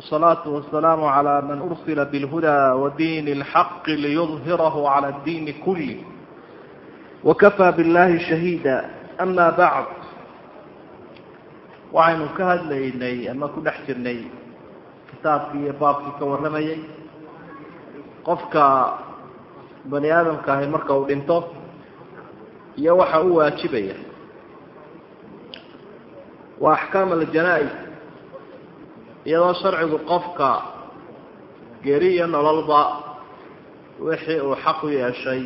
والصلاة والسلام على من أرسل بالهدى ودين الحق ليظهره على الدين كله وكفى بالله شهيدا أما بعد waxaynu ka hadlaynay ama ku dhex jirnay kitaabkii iyo baabkii ka warramayay qofka bani aadamka ahi marka uu dhinto iyo waxa u waajibaya waa axkaam aljanaa-is iyadoo sharcigu qofka geri iyo nololba wixii uu xaq u yeeshay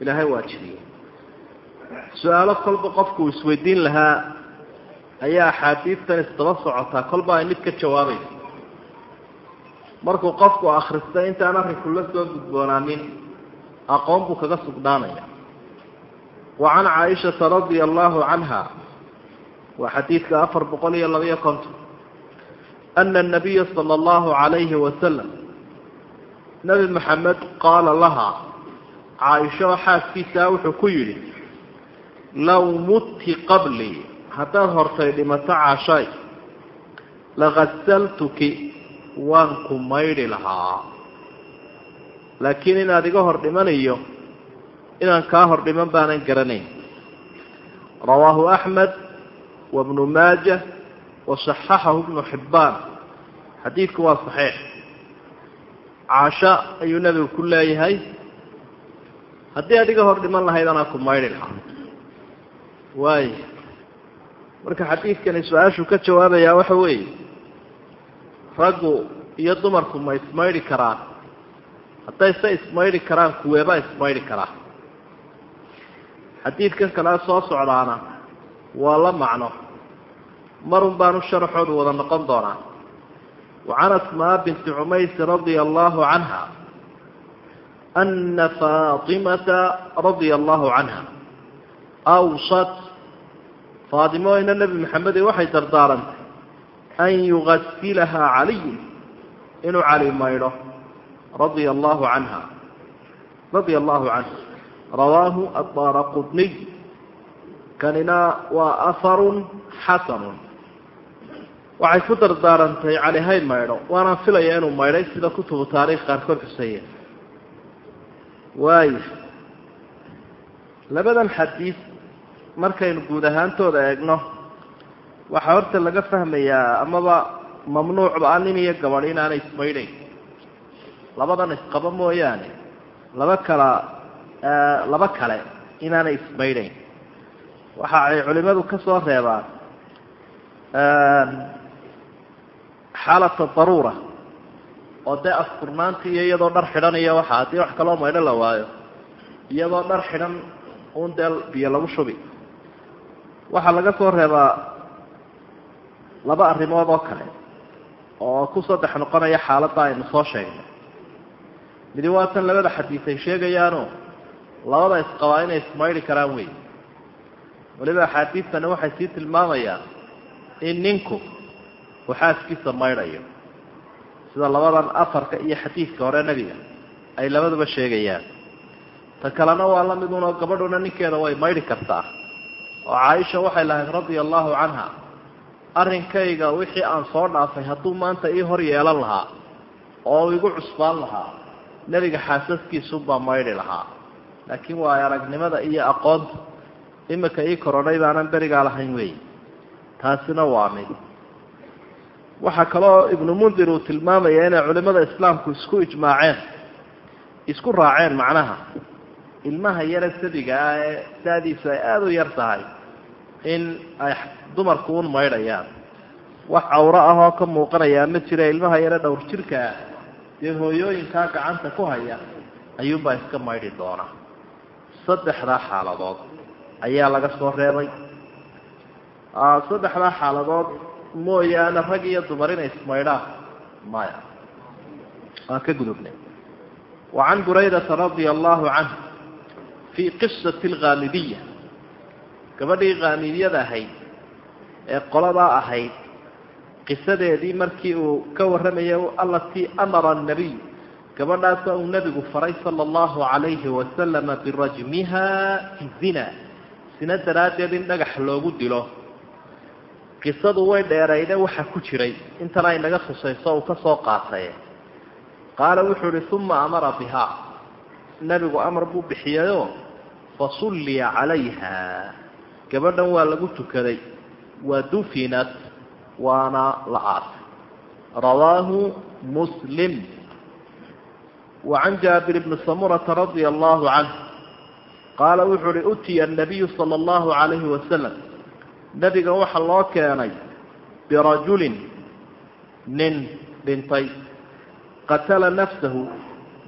ilaahay waajibiyey su'aalo kolba qofku uu isweydiin lahaa ayaa axaadiistan isdaba socotaa kolba ay mid ka jawaabaysa markuu qofku akristay intaan arrinku la soo gudboonaanin aqoon buu kaga sugnaanaya wa can caaishata radia allahu canha waa xadiidka afar boqol iyo labaiyo konton ana anabiya sala allahu calayhi wasalam nebi maxamed qaala lahaa caaisho xaaskiisaa wuxuu ku yidhi low mutti qablii haddaad hortay dhimato caashaay lakasaltuki waan ku maydhi lahaa laakiin inaad iga hor dhimanayo inaan kaa hor dhiman baanan garanayn rawaahu axmed wabnu maaja wasaxaxahu ibnu xibbaan. Xadiidku waa saxiix. Caasho ayuu nebigu ku leeyahay. Haddii aad iga hor dhiman lahayd anaa ku maydhi lahaa. Waay. Marka xadiidkani su'aashuu ka jawaabayaa waxa weeye raggu iyo dumarku ma ismaydhi karaan. Hadday se ismaydhi karaan kuweeba ismaydhi karaa? Xadiidkan kale soo socdaana waa la macno marun baanu sharaxoodu wada noqon doonaa. Wa can asmaa binti cumays radia allahu canha ana faatimata radia allahu canha awsat faatimo ina nebi maxamede waxay dardaarantay an yugasilahaa caliyun inuu cali maydho radia allahu canha radia allahu canha rawaahu adaara qudniy kanina waa aharun xasanun waxay ku dardaarantay cali hay maydho waanaan filaya inuu maydhay sida kutubu taariikh qaarkood xuseeye waayo labadan xadiis markaynu guud ahaantooda eegno waxaa horta laga fahmayaa amaba mamnuucba nin iyo gabadh inaanay ismaydhayn labadan isqabo mooyaane laba kala laba kale inaanay ismaydhayn waxa ay culimadu ka soo reebaan xaalata daruura oo dee asturnaanti iyo iyadoo dhar xidhan iyo waxa haddii wax kaloo maydho la waayo iyadoo dhar xidhan un dee biyo lagu shubi. Waxaa laga soo reebaa laba arrimood oo kale oo ku saddex noqonaya xaaladda aynu soo sheegnay. Midi waa tan labada xadiis ay sheegayaano labada isqabaa inay ismaydhi karaan wey waliba axaadiistani waxay sii tilmaamayaan in ninku uu xaaskiisa maydhayo sida labadan afarka iyo xadiidka hore nebiga ay labaduba sheegayaan. Ta kalena waa la midunoo gabadhuna ninkeeda way maydhi kartaa. Oo caaisha waxay lahayd radia allahu canha arrinkayga wixii aan soo dhaafay hadduu maanta ii hor yeelan lahaa oo igu cusbaan lahaa nebiga xaasaskiisuunbaa maydhi lahaa. Laakiin waa aragnimada iyo aqoonta imika ii korodhay baanan berigaa lahayn weey taasina waa mid waxaa kaloo ibnu mundir uu tilmaamaya inay culimada islaamku isku ijmaaceen isku raaceen macnaha. Ilmaha yare sabiga ah ee daadiisu ay aada u yar tahay in ay dumarku un maydhayaan. Wax cawro ah oo ka muuqanayaa ma jira ilmaha yare dhowr jirkaa dee hooyooyinkaa gacanta ku haya ayuunbaa iska maydhi doona saddexdaa xaaladood ayaa laga soo reebay. Saddexdaa xaaladood mooyaane rag iyo dumar inay ismaydhaan maya waan ka gudubnay wa can buraydata radia allahu canhu fii qisati alkhaamidiya gabadhii khaamidiyada ahayd ee qoladaa ahayd qisadeedii markii uu ka warramayay allatii amara annabiy gabadhaasa uu nebigu faray sala allahu calayhi wasalama birajmiha fi zina. Sina daraaddeed in dhagax loogu dilo qisadu way dheerayde waxa ku jiray. Intana inaga khusayso uu ka soo qaatay. Qaala wuxuu ihi uma amara bihaa nebigu amar buu bixiyayoo fasulliya calayha. Gabadhan waa lagu tukaday wa dufinat waana la aasay rawaahu muslim. Wa can jaabir bni samurata radia allahu canh qaala wuxuu uhi utiya anabiyu sala allahu calayhi wasalam nebiga waxaa loo keenay birajulin nin dhintay. Qatala nafsahu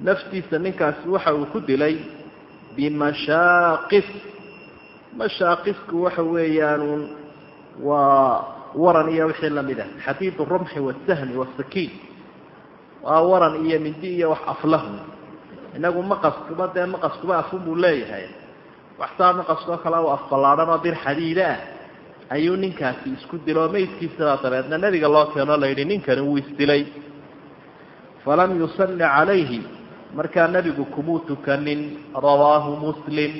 naftiisa ninkaasi waxa uu ku dilay bimashaaqis mashaaqisku waxa weeyaanuun waa waran iyo wixii la mid ah xadiidu rumxi wasahmi wasakiin waa waran iyo mindi iyo wax aflahu. Inagu maqaskuba dee maqaskuba afun buu leeyahay. Waxtaa maqaskoo kale u afballaadhan oo bir xadiida ah ayuu ninkaasi isku diloo maydkiisabaa dabeedna nebiga loo keenoo la yidhi ninkani wuu isdilay. Falam yusalli calayhi. Markaa nebigu kumuu tukanin. Rawaahu muslim.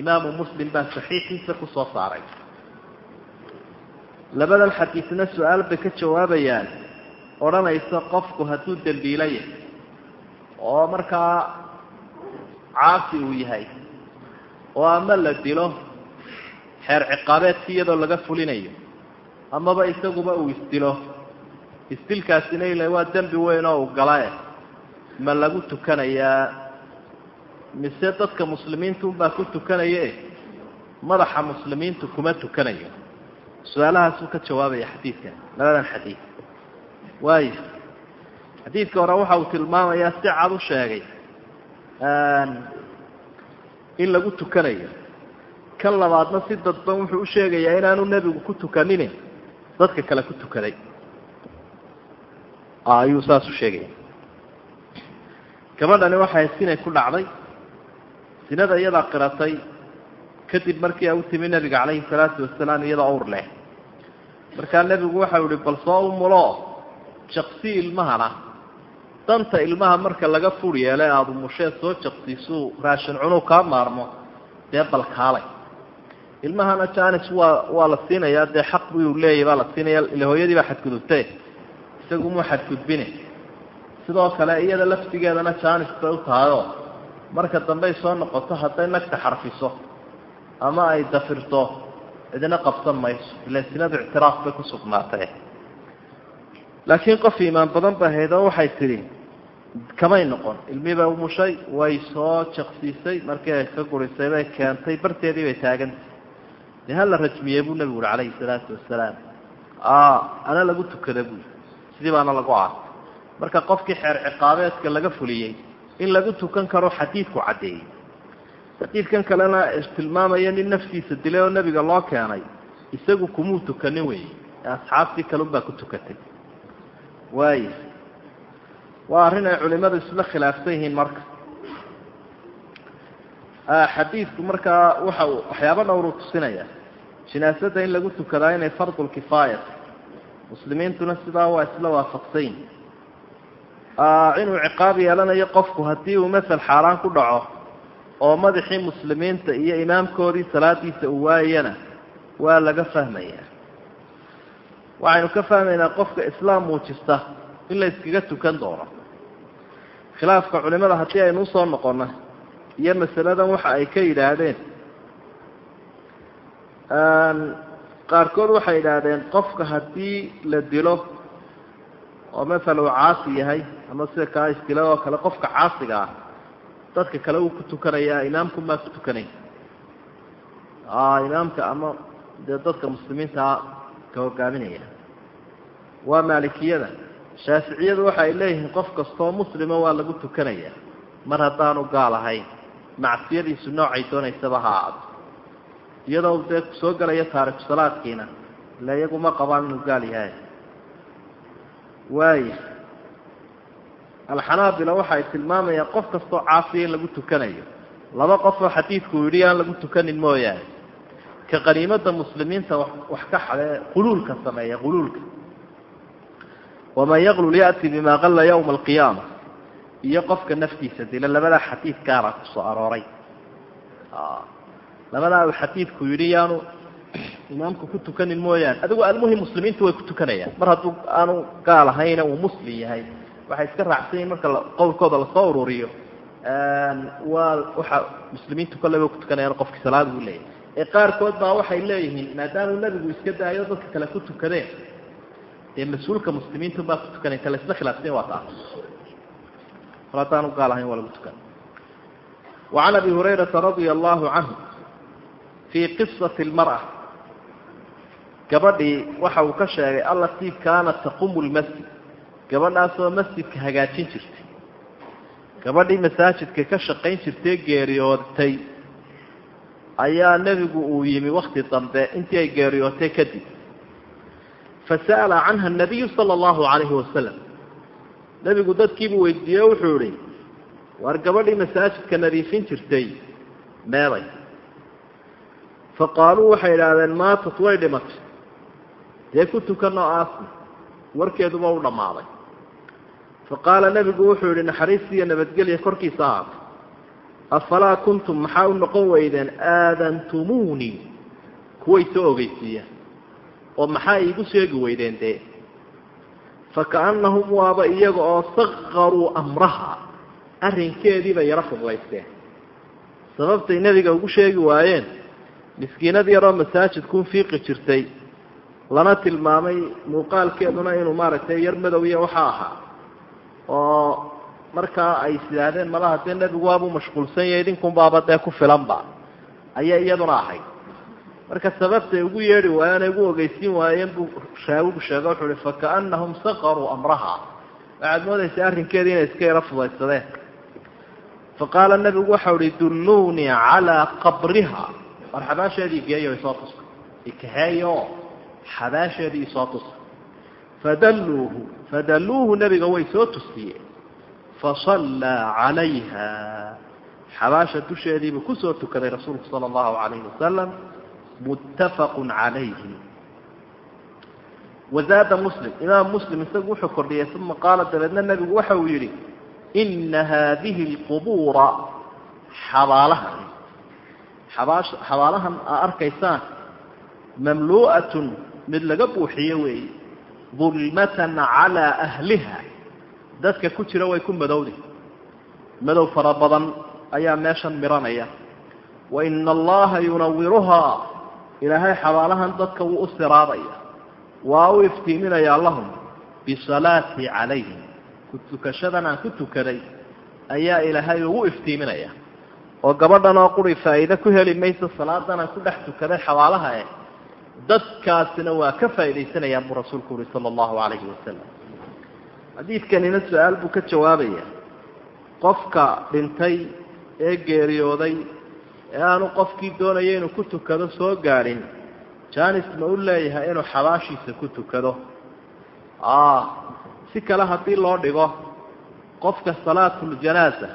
Imaamu muslim baa saxiixiisa ku soo saaray. Labadan xadiisna su'aal bay ka jawaabayaan. Odhanaysa qofku hadduu dembiila yahay oo markaa caasi uu yahay oo ama la dilo xeer ciqaabeedki iyadoo laga fulinayo. Amaba isaguba uu isdilo. Isdilkaasina ila waa dembi weyn oo uu galae ma lagu tukanayaa mise dadka muslimiinta unbaa ku tukanaye? Madaxa muslimiintu kuma tukanayo. Su'aalahaasuu ka jawaabaya xadiidkan labadan xadiid. Waayo xadiidka hore waxa uu tilmaamayaa si cad u sheegay in lagu tukanayo kan labaadna si dadban wuxuu u sheegayaa inaanu nebigu ku tukanine. Dadka kale ku tukaday. Ayuu saas u sheegaya. Gabadhani waxay sinay ku dhacday. Sinada iyadaa qiratay kadib markii u timi nebiga calayhi salaatu wasalaam iyadoo awr leh. Markaa nebigu waxau ihi bal soo umulo jaqsi ilmahana. Danta ilmaha marka laga fur yeele aada umushee soo jaqsiisuu raashin cunuu kaa maarmo. Dee balkaalay ilmahana janis waa waa la siinayaa dee xaq buu leeyahy baa la siinaya ila hooyadii baa xadgudubte isagu muu xadgudbine. Sidoo kale iyada laftigeedana janis bay u tahayoo marka dambey soo noqoto hadday nagta xarfiso ama ay dafirto cidina qabsan mayso. Ila sinadu ictiraaf bay ku sugnaatay. Laakiin qof iimaan badan ba ahayd oo waxay tidhi kamay noqon. Ilmibay umushay way soo jaqsiisay markii ay ka gurisay bay keentay barteedii bay taagantay dee hala rajmiyey buu nebigu uri calayhi salaatu wasalaam ana lagu tukada buui sidii baana lagu aasay marka qofkii xeer ciqaabeedka laga fuliyey in lagu tukan karo xadiidku caddeeyey. Xadiidkan kalena tilmaamaya nin naftiisa dilay oo nebiga loo keenay isagu kumuu tukanin wey ee asxaabtii kalunbaa ku tukatay. Waay waa arrin ay culimadu isla khilaafsan yihiin marka. Xadiidku markaa waxa waxyaaba dhowruu tusinaya jinaasada in lagu tukadaa inay fardulkifaaya muslimiintuna sidaa waa isla waafaqsanyihin inuu ciqaab yeelanayo qofku haddii uu masel xaaraan ku dhaco oo madaxii muslimiinta iyo imaamkoodii salaadiisa uu waayana waa laga fahmayaa waxaynu ka fahmaynaa qofka islaam muujista in la iskaga tukan doono. Khilaafka culimada haddii aynu u soo noqono iyo masaladan waxa ay ka yidhaahdeen qaarkood waxay yidhaahdeen qofka haddii la dilo oo masala uu caasi yahay ama sida kaa isdila oo kale qofka caasiga ah dadka kale wuu ku tukanayaa imaamku maa ku tukanay. Imaamka ama dee dadka muslimiintaa ka hogaaminaya. Waa maalikiyada. Shaaficiyadu waxa ay leeyihiin qof kastoo muslima waa lagu tukanaya. Mar haddaanu gaal ahayn macsiyadiisu noocay doonaysaba ha aado iyadoo dee soo gelaya taariku salaadkiina ila iyagu ma qabaan inuu gaal yahay. Waaya alxanaabila waxa ay tilmaamayaan qof kastoo caasiya in lagu tukanayo. Laba qofoo xadiidku yidhi aan lagu tukanin mooyaane ka qaniimada muslimiinta wax ka xadee quluulka sameeya quluulka. Waman yaqlul ya'ti bima qalla yawma alqiyaama iyo qofka naftiisa dila labadaa xadiid gaara ku soo arooray labadaa uu xadiidku yidhi yaanu imaamku ku tukanin mooyaane. Adigu almuhim muslimiintu way ku tukanayaan. Mar hadduu aanu gaal ahayna uu muslim yahay waxay iska raacsan yihiin marka qowlkooda la soo ururiyo. Waa waxa muslimiintu kolley way ku tukanayaan qofki salaad buu leeyahy ee qaarkood baa waxay leeyihiin maadaamuu nebigu iska daayo dadka kale ku tukadeen dee mas'uulka muslimiintun baa ku tukanay ta laisla khilaafsan waa taa mar haddaanu gaal ahayn waa lagu tukan. Wacan abi hurayrata radia allahu canhu fii qisati lmara gabadhii waxa uu ka sheegay allatii kaanat taqumu lmasjid gabadhaasoo masjidka hagaajin jirtay. Gabadhii masaajidka ka shaqayn jirtay geeriyootay ayaa nebigu uu yimi wakhti dambe intii ay geeriyootay kadib fasa'ala canha anabiyu sala allahu calayhi wasalam nebigu dadkii buu weydiiyey wuxuu idhi waar gabadhii masaajidka nadiifin jirtay meebay faqaaluu waxay idhaahdeen maatat way dhimatay dee ku tukanoo aasna warkeeduba u dhammaaday faqaala nebigu wuxuu yihi naxariistiiyo nabadgelya korkiisa ahaatay afalaa kuntum maxaa u noqon weydeen aadantumuunii kuway soo ogeysiiya oo maxaa iigu sheegi weydeen dee fakaannahum waaba iyaga oo sakaruu amraha arrinkeediiba yaro fudlaysteen sababtay nebiga ugu sheegi waayeen miskiinad yaroo masaajidkuun fiiqi jirtay lana tilmaamay muuqaalkeeduna inuu maaragtay yar madow iyo waxaa ahaa oo markaa ay isidhaahdeen malaha dee nebigu waabuu mashquulsan yahay idinkunbaaba dee ku filanba. Ayay iyaduna ahayd. Marka sababtay ugu yeedhi waayeen ay ugu ogeysiin waayeen buu shaawigu sheega wuxuu uhi fakaannahum sakaruu amraha. Waxaad moodaysaa arrinkeedii inay iska yaro fudaysadeen faqaala nebigu waxau ihi dulluunii calaa qabriha war xabaasheedii geeyo isoo tusa ikaheeyo xabaasheedii isoo tusa fadalluuhu fadalluuhu nebiga way soo tusiyeen fasallaa calayha. Xabaasha dusheediibuu ku soo tukaday rasuulku sala allahu calayhi wasalam muttafaqun calayhi. Wazaada muslim imaam muslim isagu wuxuu kordhiyey uma qaala dabeedna nebigu waxa uu yidhi ina haadihi alqubuura xabaalahan xabaash xabaalahan aa arkaysaan mamluu'atun mid laga buuxiyo weeye dulmatan calaa ahliha dadka ku jira way ku madowdi. Madow fara badan ayaa meeshan miranaya. Wa ina allaha yunawiruhaa ilaahay xabaalahan dadka wuu u siraadaya. Waa u iftiiminayaa lahum bisalaatii calayhim ku tukashadan aan ku tukaday ayaa ilaahay ugu iftiiminaya oo gabadhan oo quri faa'iide ku heli mayso salaadan aan ku dhex tukaday xabaalaha eh. Dadkaasina waa ka faa'iidaysanayaan buu rasuulku uhi sala allahu calayhi wasalam xadiidkanina su'aal buu ka jawaabaya. Qofka dhintay ee geeriyooday ee aanu qofkii doonaya inuu ku tukado soo gaadhin janis ma u leeyahay inuu xabaashiisa ku tukado. Si kale haddii loo dhigo qofka salaatuljanaaza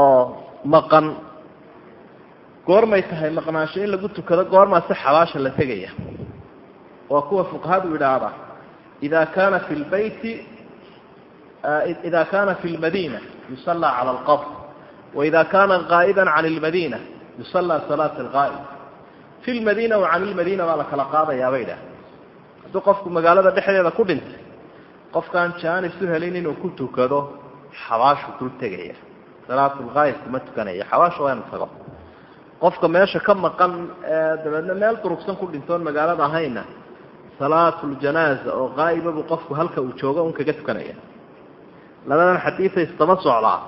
oo maqan. Goormay tahay maqnaansho in lagu tukado goormaa si xabaasha la tegaya. Waa kuwa fuqahadu idhaahda ida kaana fi lbeyti ida kana fi lmadina yusallaa cala alqabr waida kana qaa'idan can lmadina yusallaa salaat alqaa'id fi lmadina wa can ilmadina baa la kala qaadayaa bay idhaah hadduu qofku magaalada dhexdeeda ku dhintay qofkaan jaanis u helin inuu ku tukado xabaashu dul tegaya salaatulqaayib kuma tukanaya. Xabaasha waa inu tago. Qofka meesha ka maqan dabeedna meel durugsan ku dhintoon magaalada ahayna salaatuljanaaza oo qaa'ibabu qofku halka uu joogo un kaga tukanaya. Labadan xadiisa isdaba socdaa.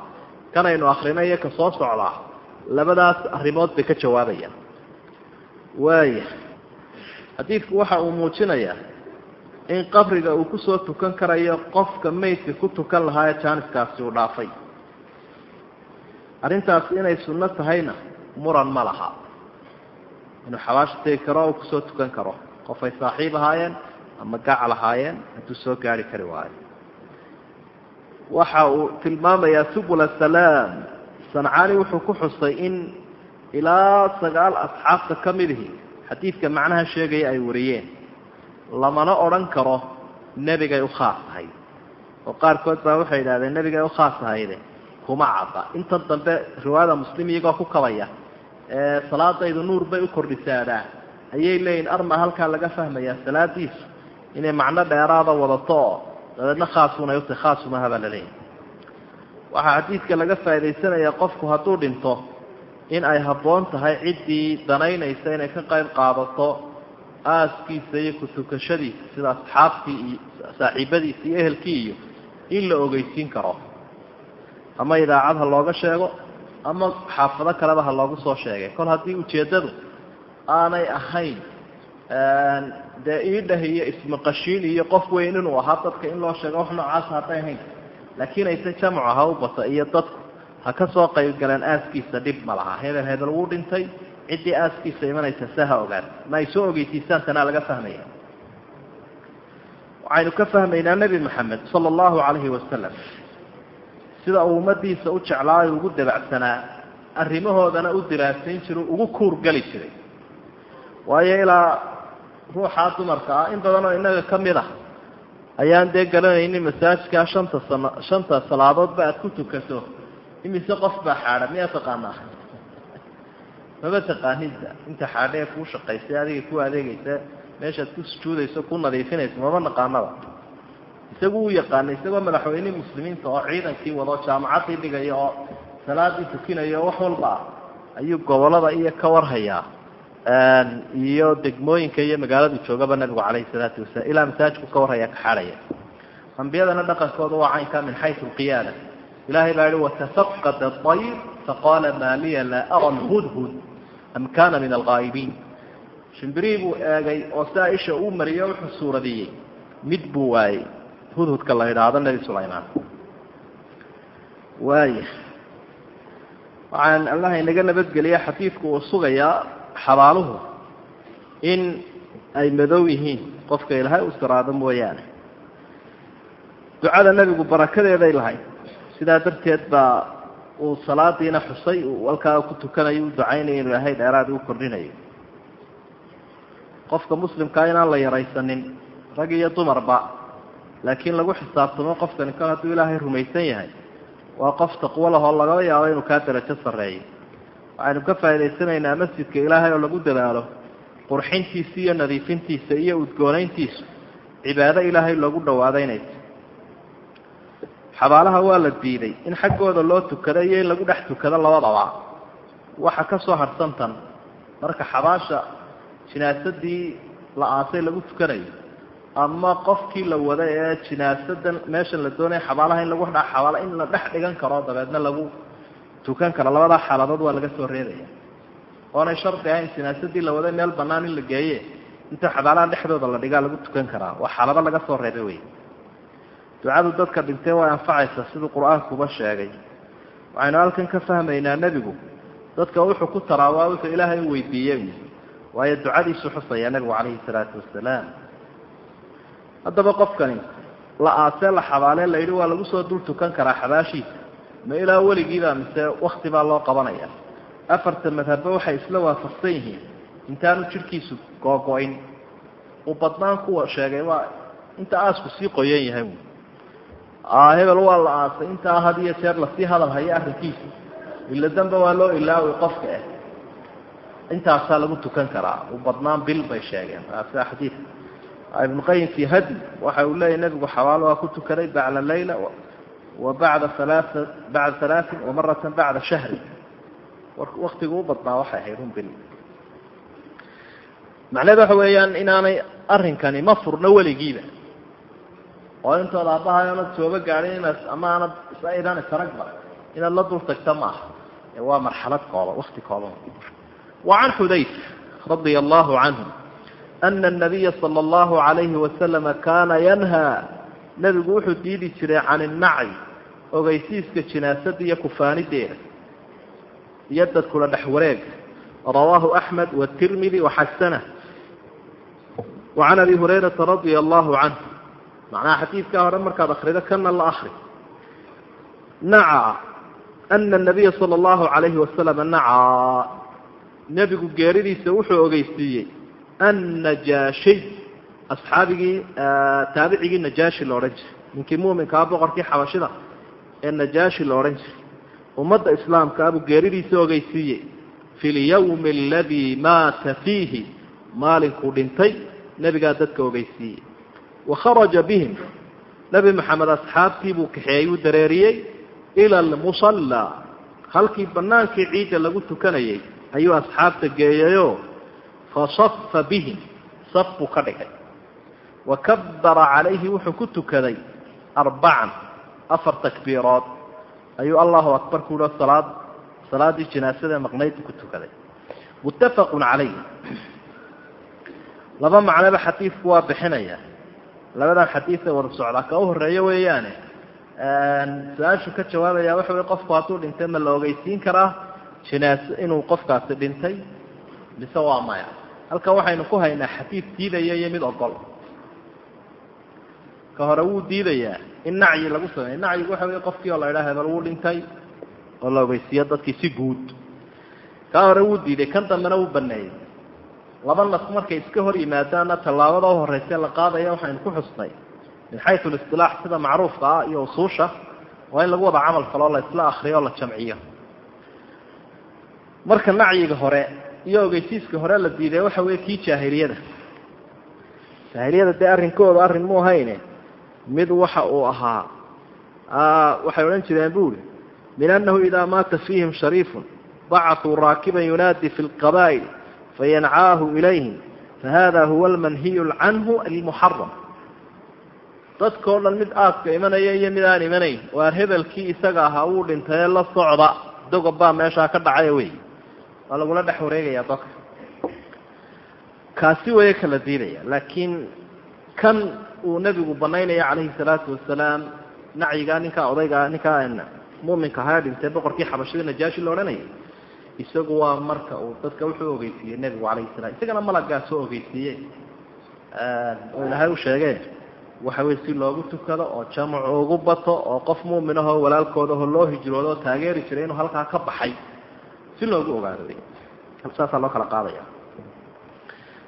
Kanaynu akrinay iyo ka soo socdaa. Labadaas arrimood bay ka jawaabayaan. Waaya xadiidku waxa uu muujinayaa in qabriga uu ku soo tukan karayo qofka maydka ku tukan lahaa ee jaaniskaasi uu dhaafay arrintaasi inay sunno tahayna muran ma laha. Inuu xabaasha tegi karo uu ku soo tukan karo. Qofay saaxiib ahaayeen ama gacal ahaayeen hadduu soo gaari kari waayo. Waxa uu tilmaamayaa subula salaam. Sancaani wuxuu ku xusay in ilaa sagaal asxaabta ka midihi xadiidka macnaha sheegaya ay wariyeen. Lamana odhan karo nebigay u khaas tahay oo qaarkood baa waxay yidhahdeen nebigay u khaas tahayde kuma cadda intan dambe riwaayada muslim iyagoo ku kabaya. Salaadaydu nuur bay u kordhisaadaa. Ayay leeyihiin arma halkaa laga fahmayaa salaadiisu inay macno dheeraada wadato oo dabeedna khaasunay utahay khaasumaha baa la leeyahy waxaa xadiidka laga faa'idaysanayaa qofku hadduu dhinto in ay habboon tahay ciddii danaynaysa inay ka qayb qaadato aaskiisa iyo kutukashadiisa sida asxaabtii iyo saaxiibadiisa iyo ehelkii iyo in la ogeysiin karo ama idaacad ha looga sheego ama xaafado kaleba ha loogu soo sheegay. Kol haddii ujeeddadu aanay ahayn dee iidhah iyo ismaqashiin iyo qof weyn inuu ahaa dadka in loo sheego wax noocaasa hadday ahayn laakiin ayse jamcu ha u iyo dadku ha ka soo qayb galeen aaskiisa dhib ma laha. Hebel hebel wuu dhintay ciddii aaskiisa imanaysa se ha ogaan ma ay soo ogeysiisaan tanaa laga fahmaya waxaynu ka fahmaynaa nebi maxamed sala allahu calayhi wasalam sida uu ummadiisa u jeclaa ugu dabacsanaa arrimahoodana u diraasayn jiray ugu kuurgeli jiray. Waayo ilaa ruuxaa dumarka ah in badan oo innaga ka mid ah ayaan dee garanaynin masaajkaa shanta sano shanta salaadoodba aad ku tukato. Imise qof baa xaadha? Miyaa taqaanaa? Maba taqaanida inta xaadha ee kuu shaqaysay adiga ku adeegaysa meeshaad ku sujuudayso ku nadiifinayso maba naqaanaba isagu uu yaqaanay isagoo madaxweynihii muslimiinta oo ciidankii wado jaamacaddii dhigaya oo salaadii tukinaya oo wax walba ah ayuu gobollada iyo ka warhayaa iyo degmooyinka iyo magaaladu joogaba nabigu calayhi salaatu wasalaam ilaa masaajidku ka warhaya ka xaadhaya ambiyadana dhaqankooda waa caynka min xayu lqiyaada ilahay baa yihi watafaqada ayr faqaala maa liya laa ara lhudhud am kana min alghaa'ibiin shimbirihii buu eegay oo saa isha uu mariyo wuxuu suuradiyey. Mid buu waayey hudhudka la idhaahdo nebi sulaymaan. Waaya waxaan allah inaga nabadgeliya xadiidku uu sugayaa xabaaluhu in ay madow yihiin qofka ilaahay u siraado mooyaane. Ducada nebigu barakadeeday lahayd. Sidaa darteed baa uu salaadiina xusay uu halkaa ku tukanayo u ducaynaya inu ilaahay dheeraad u kordhinayo. Qofka muslimkaa inaan la yaraysanin rag iyo dumarba laakiin lagu xisaabtamo qofkani kol hadduu ilaahay rumaysan yahay. Waa qof taqwo lahoo laga yaabo inuu kaa darajo sarreeyo. Waxaynu ka faa'idaysanaynaa masjidka ilaahay oo lagu dadaalo qurxintiisa iyo nadiifintiisa iyo udgoonayntiisu cibaado ilaahay loogu dhawaado inayta xabaalaha waa la diiday in xaggooda loo tukado iyo in lagu dhex tukado labadaba waxa ka soo harsantan marka xabaasha jinaasadii la aasay lagu tukanayo ama qofkii la wada ee jinaasadan meeshan la doonaya xabaalaha in lagu xabaala in la dhex dhigan karo dabeedna lagu tukan karo. Labadaa xaaladood waa laga soo reebaya. Oonay shardi ahayn jinaasadii la waday meel banaan in la geeye inta xabaalaha dhexdooda la dhigaa lagu tukan karaa. Waa xaalado laga soo reebay wey ducadu dadka dhintee way anfacaysaa siduu qur'aankuba sheegay. Waxaynu halkan ka fahmaynaa nebigu dadka wuxuu ku taraa waa wuxuu ilaahay weydiiyey. Waayo ducadiisu xusaya nebigu calayhi salaatu wasalaam haddaba qofkani la aasee la xabaalee la yidhi waa lagu soo dul tukan karaa xabaashiisa ma ilaa weligiiba mise wakti baa loo qabanaya. Afarta madhabba waxay isla waafaqsan yihiin intaanu jidhkiisu googo-in uu badnaan kuwa sheegay waa inta aasku sii qoyan yahay hebel waa la aasay. Intaa had iyo jeer la sii hadal hayo arrinkiisa. Ila damba waa loo ilaaway qofka ah intaasaa lagu tukan karaa. U badnaan bil bay sheegeen. Sida xadiidka ibnuqayim fii hadyi waxa uu leeyahy nebigu xabaalo waa ku tukaday bacda leyla wa bacda alaaa bacda halaain wa maratan bacda shahri. Waktigu u badnaa waxay ahayd run bil. Macnaheed waxa weeyaan inaanay arrinkani ma furno weligiiba. Oo intooda haddahay onad tooba gaadhin inaad ama aanad isaidaan isaragba inaad la dul tagta ma aha. Waa marxalad kooban wakti kooban wa can xudayf radia allahu canhu ana anabiya sala allahu calayhi wasalama kaana yanhaa nebigu wuxuu diidi jiray can innaci ogeysiiska jinaasadda iyo kufaanideeda iyo dadkula dhex wareega rawaahu axmed watirmidi waxasana wa can abi hurayrata radia allaahu canh macnaha xadiidkaa hore markaad akhrido kana la akhri naca ana anabiya sala allahu calayhi wasalama nacaa nebigu geeridiisa wuxuu ogeysiiyey annajaashiy asxaabigii taabicigii najaashi la odhan jiray ninkii muuminkaa boqorkii xabashida ee najaashi la odhan jiray ummadda islaamka abuu geeridiisa ogeysiiyey fi aladii maata fiihi maalinkuu dhintay nebigaa dadka ogeysiiyey wa kharaja bihim nebi maxamed asxaabtii buu kaxeeyey u dareeriyey ila almusallaa halkii bannaankii ciidda lagu tukanayay ayuu asxaabta geeyayoo fasafa bihim saf buu ka dhigay wa kabbara calayhi wuxuu ku tukaday arbacan afar takbiirood ayuu allahu akbar ku yiho salaad salaaddii janaasada maqnayd ku tukaday muttafaqun calayh laba macnoba xadiidku waa bixinaya labadan xadiid ee wada socdaa ka u horeeyo weeyaane su'aashu ka jawaabaya waxa wey qofku hadduu dhintay ma la ogeysiin karaa jinaaso inuu qofkaasi dhintay mise waa maya halkan waxaynu ku haynaa xadiid diidaya iyo mid ogol ka hore wuu diidayaa in nacyi lagu sameeyo. Nacyigu waxa wey qofkii oo la idhaha hebel wuu dhintay oo la ogeysiiyo dadkii si guud. Ka hore wuu diiday kan dambena wuu baneeyey laba nas markay iska hor yimaadaanna tallaabada u horeyse la qaadaya waxaynu ku xusnay. Min xayu listilaax sida macruufka ah iyo usuusha waa in lagu wada camal faloo la isla akriyo oo la jamciyo. Marka nacyiga hore iyo ogeysiiska hore la diiday waxa weeye kii jaahiliyada. Jaahiliyada dee arrinkooda arrin mu hayne mid waxa uu ahaa waxay odhan jireen buuri min annahu idaa maata fiihim shariifun bacثuu raakiban yunaadi fi اlqabaa'il fayancaahu ilayhim fahada huwa almanhiyu canhu almuxaram dadkao dhan mid aadka imanaya iyo mid aan imanayn waar hebelkii isaga ahaa wuu dhintayee la socda dogob baa meeshaa ka dhacaya wey waa lagula dhex wareegaya dadka. Kaasi waya kala diidaya laakiin kan uu nebigu banaynaya calayhi salaatu wasalaam nacyigaa ninkaa odaygaa ninkaa muminka ahaa dhintay boqorkii xabashada najaashi la odhanayay isagu waa marka uu dadka wuxuu ogeysiiyey nebigu calayhi salam isagana malaggaa soo oo ilaahay u sheegee waxa weye si loogu tukado oo jamacu ugu bato oo qof muumin ahoo walaalkoodaho loo hijroodo oo taageeri jiray inuu halkaa ka baxay si loogu ogaado saasaa loo kala qaadaya.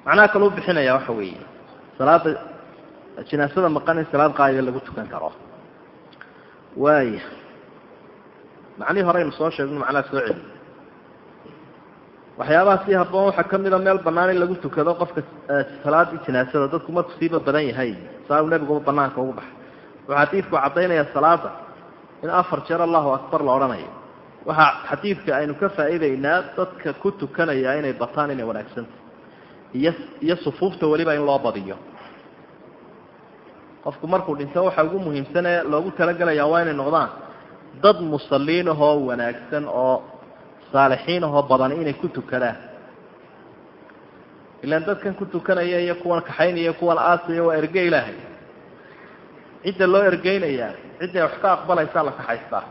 Macnaha kaluu bixinaya waxa weeye salaada jinaasada maqan in salaad qaayida lagu tukan karo. Waaya macnihii hore aynu soo sheegno macnaha soo celi waxyaabaha si haboon waxaa kamida meel banaan in lagu tukado qofka salaadii jinaasada dadku marku siiba badan yahay saa nebiguba banaanka ugu baxay. Wuxuu xadiidku caddaynaya salaada in afar jeer allahu akbar la odhanayo waxaa xadiidka aynu ka faa'iideynaa dadka ku tukanaya inay bataan inay wanaagsanta iyo iyo sufuufta weliba in loo badiyo. Qofku markuu dhinto waxa ugu muhiimsanee loogu talagelaya waa inay noqdaan dad musaliin ahoo wanaagsan oo saalixiin ahoo badan inay ku tukadaan ilaan dadkan ku tukanaya iyo kuwan kaxaynaya kuwan aasaya waa erge ilaahay. Cidda loo ergeynayaa cidday wax ka aqbalaysaa la kaxaystaa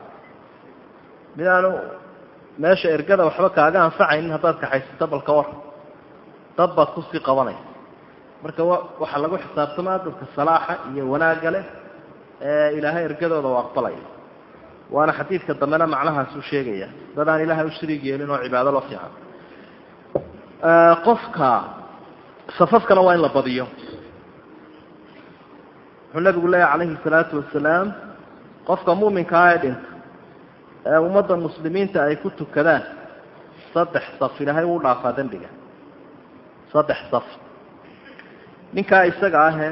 mid aanu meesha ergada waxba kaaga anfacaynin haddaad kaxaysato balka war. Baad ku sii qabanaysa marka waxaa lagu xisaabtamaa dadka salaaxa iyo wanaagga leh ee ilaahay ergadooda u aqbalaya waana xadiidka dambena macnahaas u sheegaya. Dad aan ilaahay u shariig yeelin oo cibaado loo fiican. Qofka safafkana waa in la badiyo. Wuxuu nabigu leeyahy calayhi salaatu wasalaam qofka muuminkaa ee dhinta ee ummadda muslimiinta ay ku tukadaan saddex saf ilaahay uu dhaafaa dembiga. Saddex saf. Ninkaa isaga ahee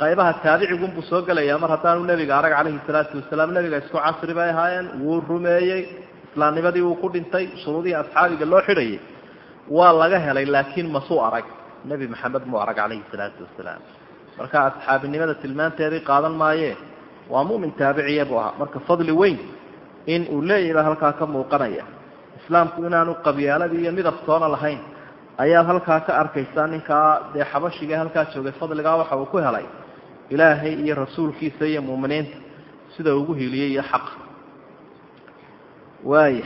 qaybaha taabicigunbuu soo gelayaa mar haddaanu nebiga arag calayhi salaatu wasalaam nebiga isku casri bay ahaayeen wuu rumeeyey islaamnimadii wuu ku dhintay shuruudihii asxaabiga loo xidhayay waa laga helay laakiin masuu arag. Nebi maxamed muu arag calayhi salaatu wasalaam. Marka asxaabinimada tilmaanteedii qaadan maaye waa mumin taabiciya buu ahaa. Marka fadli in uu leeyahy baa halkaa ka muuqanaya. Islaamku inaanu qabyaaladii iyo midabtoona lahayn ayaad halkaa ka arkaysaa ninkaa dee xabashiga halkaa joogay fadligaa waxa uu ku helay ilaahay iyo rasuulkiisa iyo muuminiinta sida ugu hiliyey iyo xaq. Waaya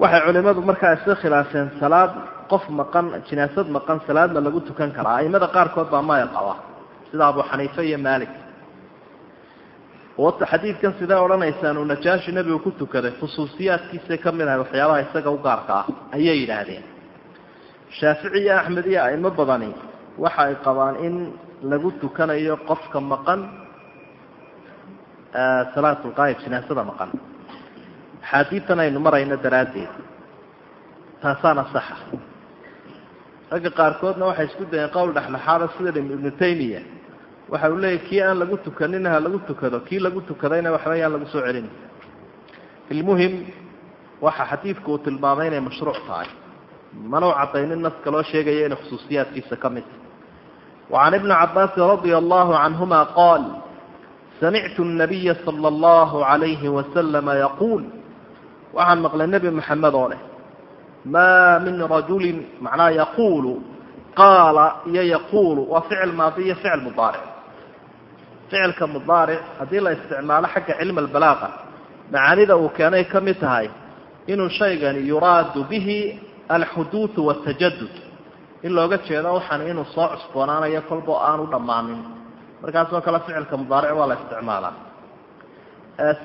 waxay culimadu markaa iska khilaafeen salaad qof maqan jinaasad maqan salaadna lagu tukan karaa. Aimada qaarkood baa maya qaba sida abu xaniife iyo maalik wata xadiidkan sidee odhanaysaan uu najaashi nebigu ku tukaday khusuusiyaadkiisay ka mid ahay waxyaabaha isaga u gaarka ah ayay yidhaahdeen. Shaafici iyo axmed iyo aimo badani waxa ay qabaan in lagu tukanayo qofka maqan salaatulqaayib jinaasada maqan. Axaadiidtan aynu marayno daraaddeed taasaana saxa. Ragga qaarkoodna waxay isku dayeen qowl dhexdhexaada sida ibnu taymiya waxa uu leeyahy kii aan lagu tukanina ha lagu tukado kii lagu tukadayna waxba yaan lagu soo celin ilmuhim waxa xadiidku uu tilmaamay inay mashruuc tahay mana u cadaynin naska loo sheegaya inay khusuusiyaadkiisa ka mid وعن ابن عباس رضي الله عنهما قال سمعت النبي صلى الله عليه وسلم يقول waxaan maqlay nebi maxamed oo leh maa min rajulin macnaha yaquulu qaala iyo yaquulu waa ficil maadi iyo ficil mudaaric ficilka mudaaric haddii la isticmaalo xagga cilmi albalaaqa macaanida uu keenay ka mid tahay inuu shaygani yuraadu bihi alxuduudu waatajadud in looga jeedo waxaan inuu soo cusboonaanayo kolba aanu dhammaanin. Markaasoo kale ficilka mudaaric waa la isticmaalaa.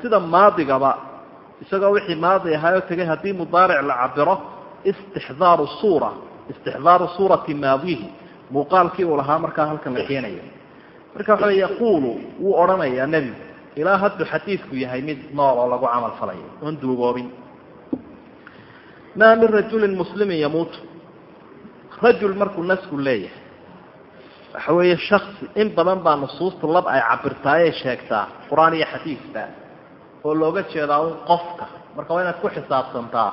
Sida maadigaba isagoo wixii maadi ahaayoo tegay haddii mudaaric la cabiro istixdaaru suura istixdaaru suurati maadihi muuqaalkii uu lahaa markaa halkan la keenaya marka waxa wey yaquulu wuu odhanayaa nebigu ilaa hadduu xadiidku yahay mid nool oo lagu camal falayo oon duugoobin. Maa min rajulin muslimin yamuutu rajul markuu nasku leeyahay waxa weeye shaksi in badan baa nusuusta lab ay cabirtaayay sheegtaa qur'aan iyo xadiidba oo looga jeedaa un qofka. Marka waa inaad ku xisaabtantaa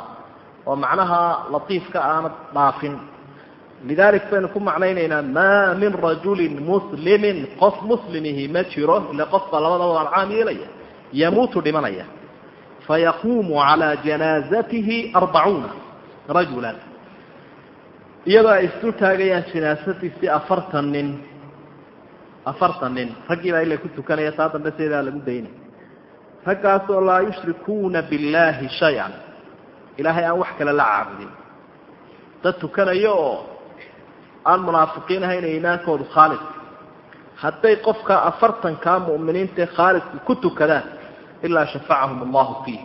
oo macnaha latiifka aanad dhaafin lidalik baynu ku macnaynaynaa maa min rajulin muslimin qof muslimihi ma jiro ile qof baa labadaba alcaam yeelaya yamuutu dhimanaya. Fayaquumu calaa janaazatihi arbacuuna rajulan. Iyadoo ay isdul taagayaan janaasadiisii afartan nin afartan nin. Raggii baa ila ku tukanaya taa dambe sidaa lagu daynay raggaasoo laa yushrikuuna billaahi shay-an. Ilaahay aan wax kale la caabudin. Dad tukanayo oo aan munaafiqiin ahayn iimaankoodu khaalid. Hadday qofka afartankaa mu'miniintae khaalidka ku tukadaan ilaa shafacahum allahu fiih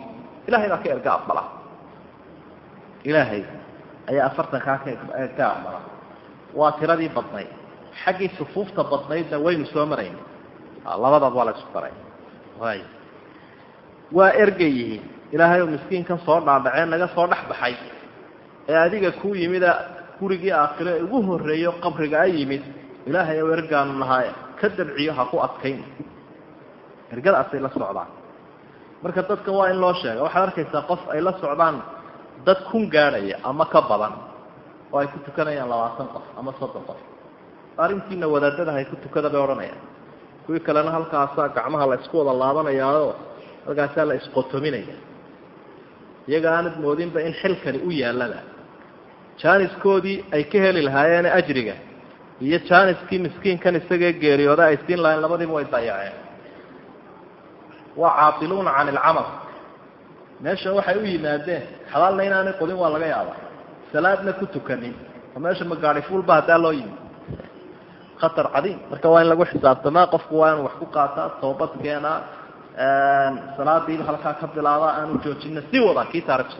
ilahay baa ka erga aqbala. Ilaahay ayaa afartankaa ka aqbala. Waa tiradii badnayd xaggii sufuufta badnaydna waynu soo marayna labadaba waa la isku daray. Y waa ergay yihiin. Ilaahay oo miskiinkan soo dhaadhacee naga soo dhex baxay. Ee adiga ku yimida gurigii aakhiro ee ugu horreeyo qabriga a yimid ilaahay ergaanu nahaa ka dabciyo ha ku adkayn. Ergadaasay la socdaan. Marka dadka waa in loo sheega waxaad arkaysaa qof ay la socdaan dad kun gaadhaya ama ka badan oo ay ku tukanayaan labaatan qof ama soddon qof. Arrintiina wadaadadaha ay ku tukada bay odhanayaan. Kuwii kalena halkaasaa gacmaha la isku wada laabanayaaoo halkaasaa la isqotominaya iyaga aanad moodinba in xilkani u yaallada jaaniskoodii ay ka heli lahaayeene ajriga iyo jaaniskii miskiinkan isagee geeriyooda ay siin lahayn labadiiba way dayaceen waa caatiluuna can ilcamal. Meesha waxay u yimaadeen xabaalna inaanay qodin waa laga yaaba salaadna ku tukanin oo meesha magaadi fuulba haddaa loo yimi. Khatar cadiim. Marka waa in lagu xisaabtamaa qofku waa inuu wax ku qaataa toobad keenaa salaadiiba halkaa ka bilaaba aanu joojina si wada kii taariku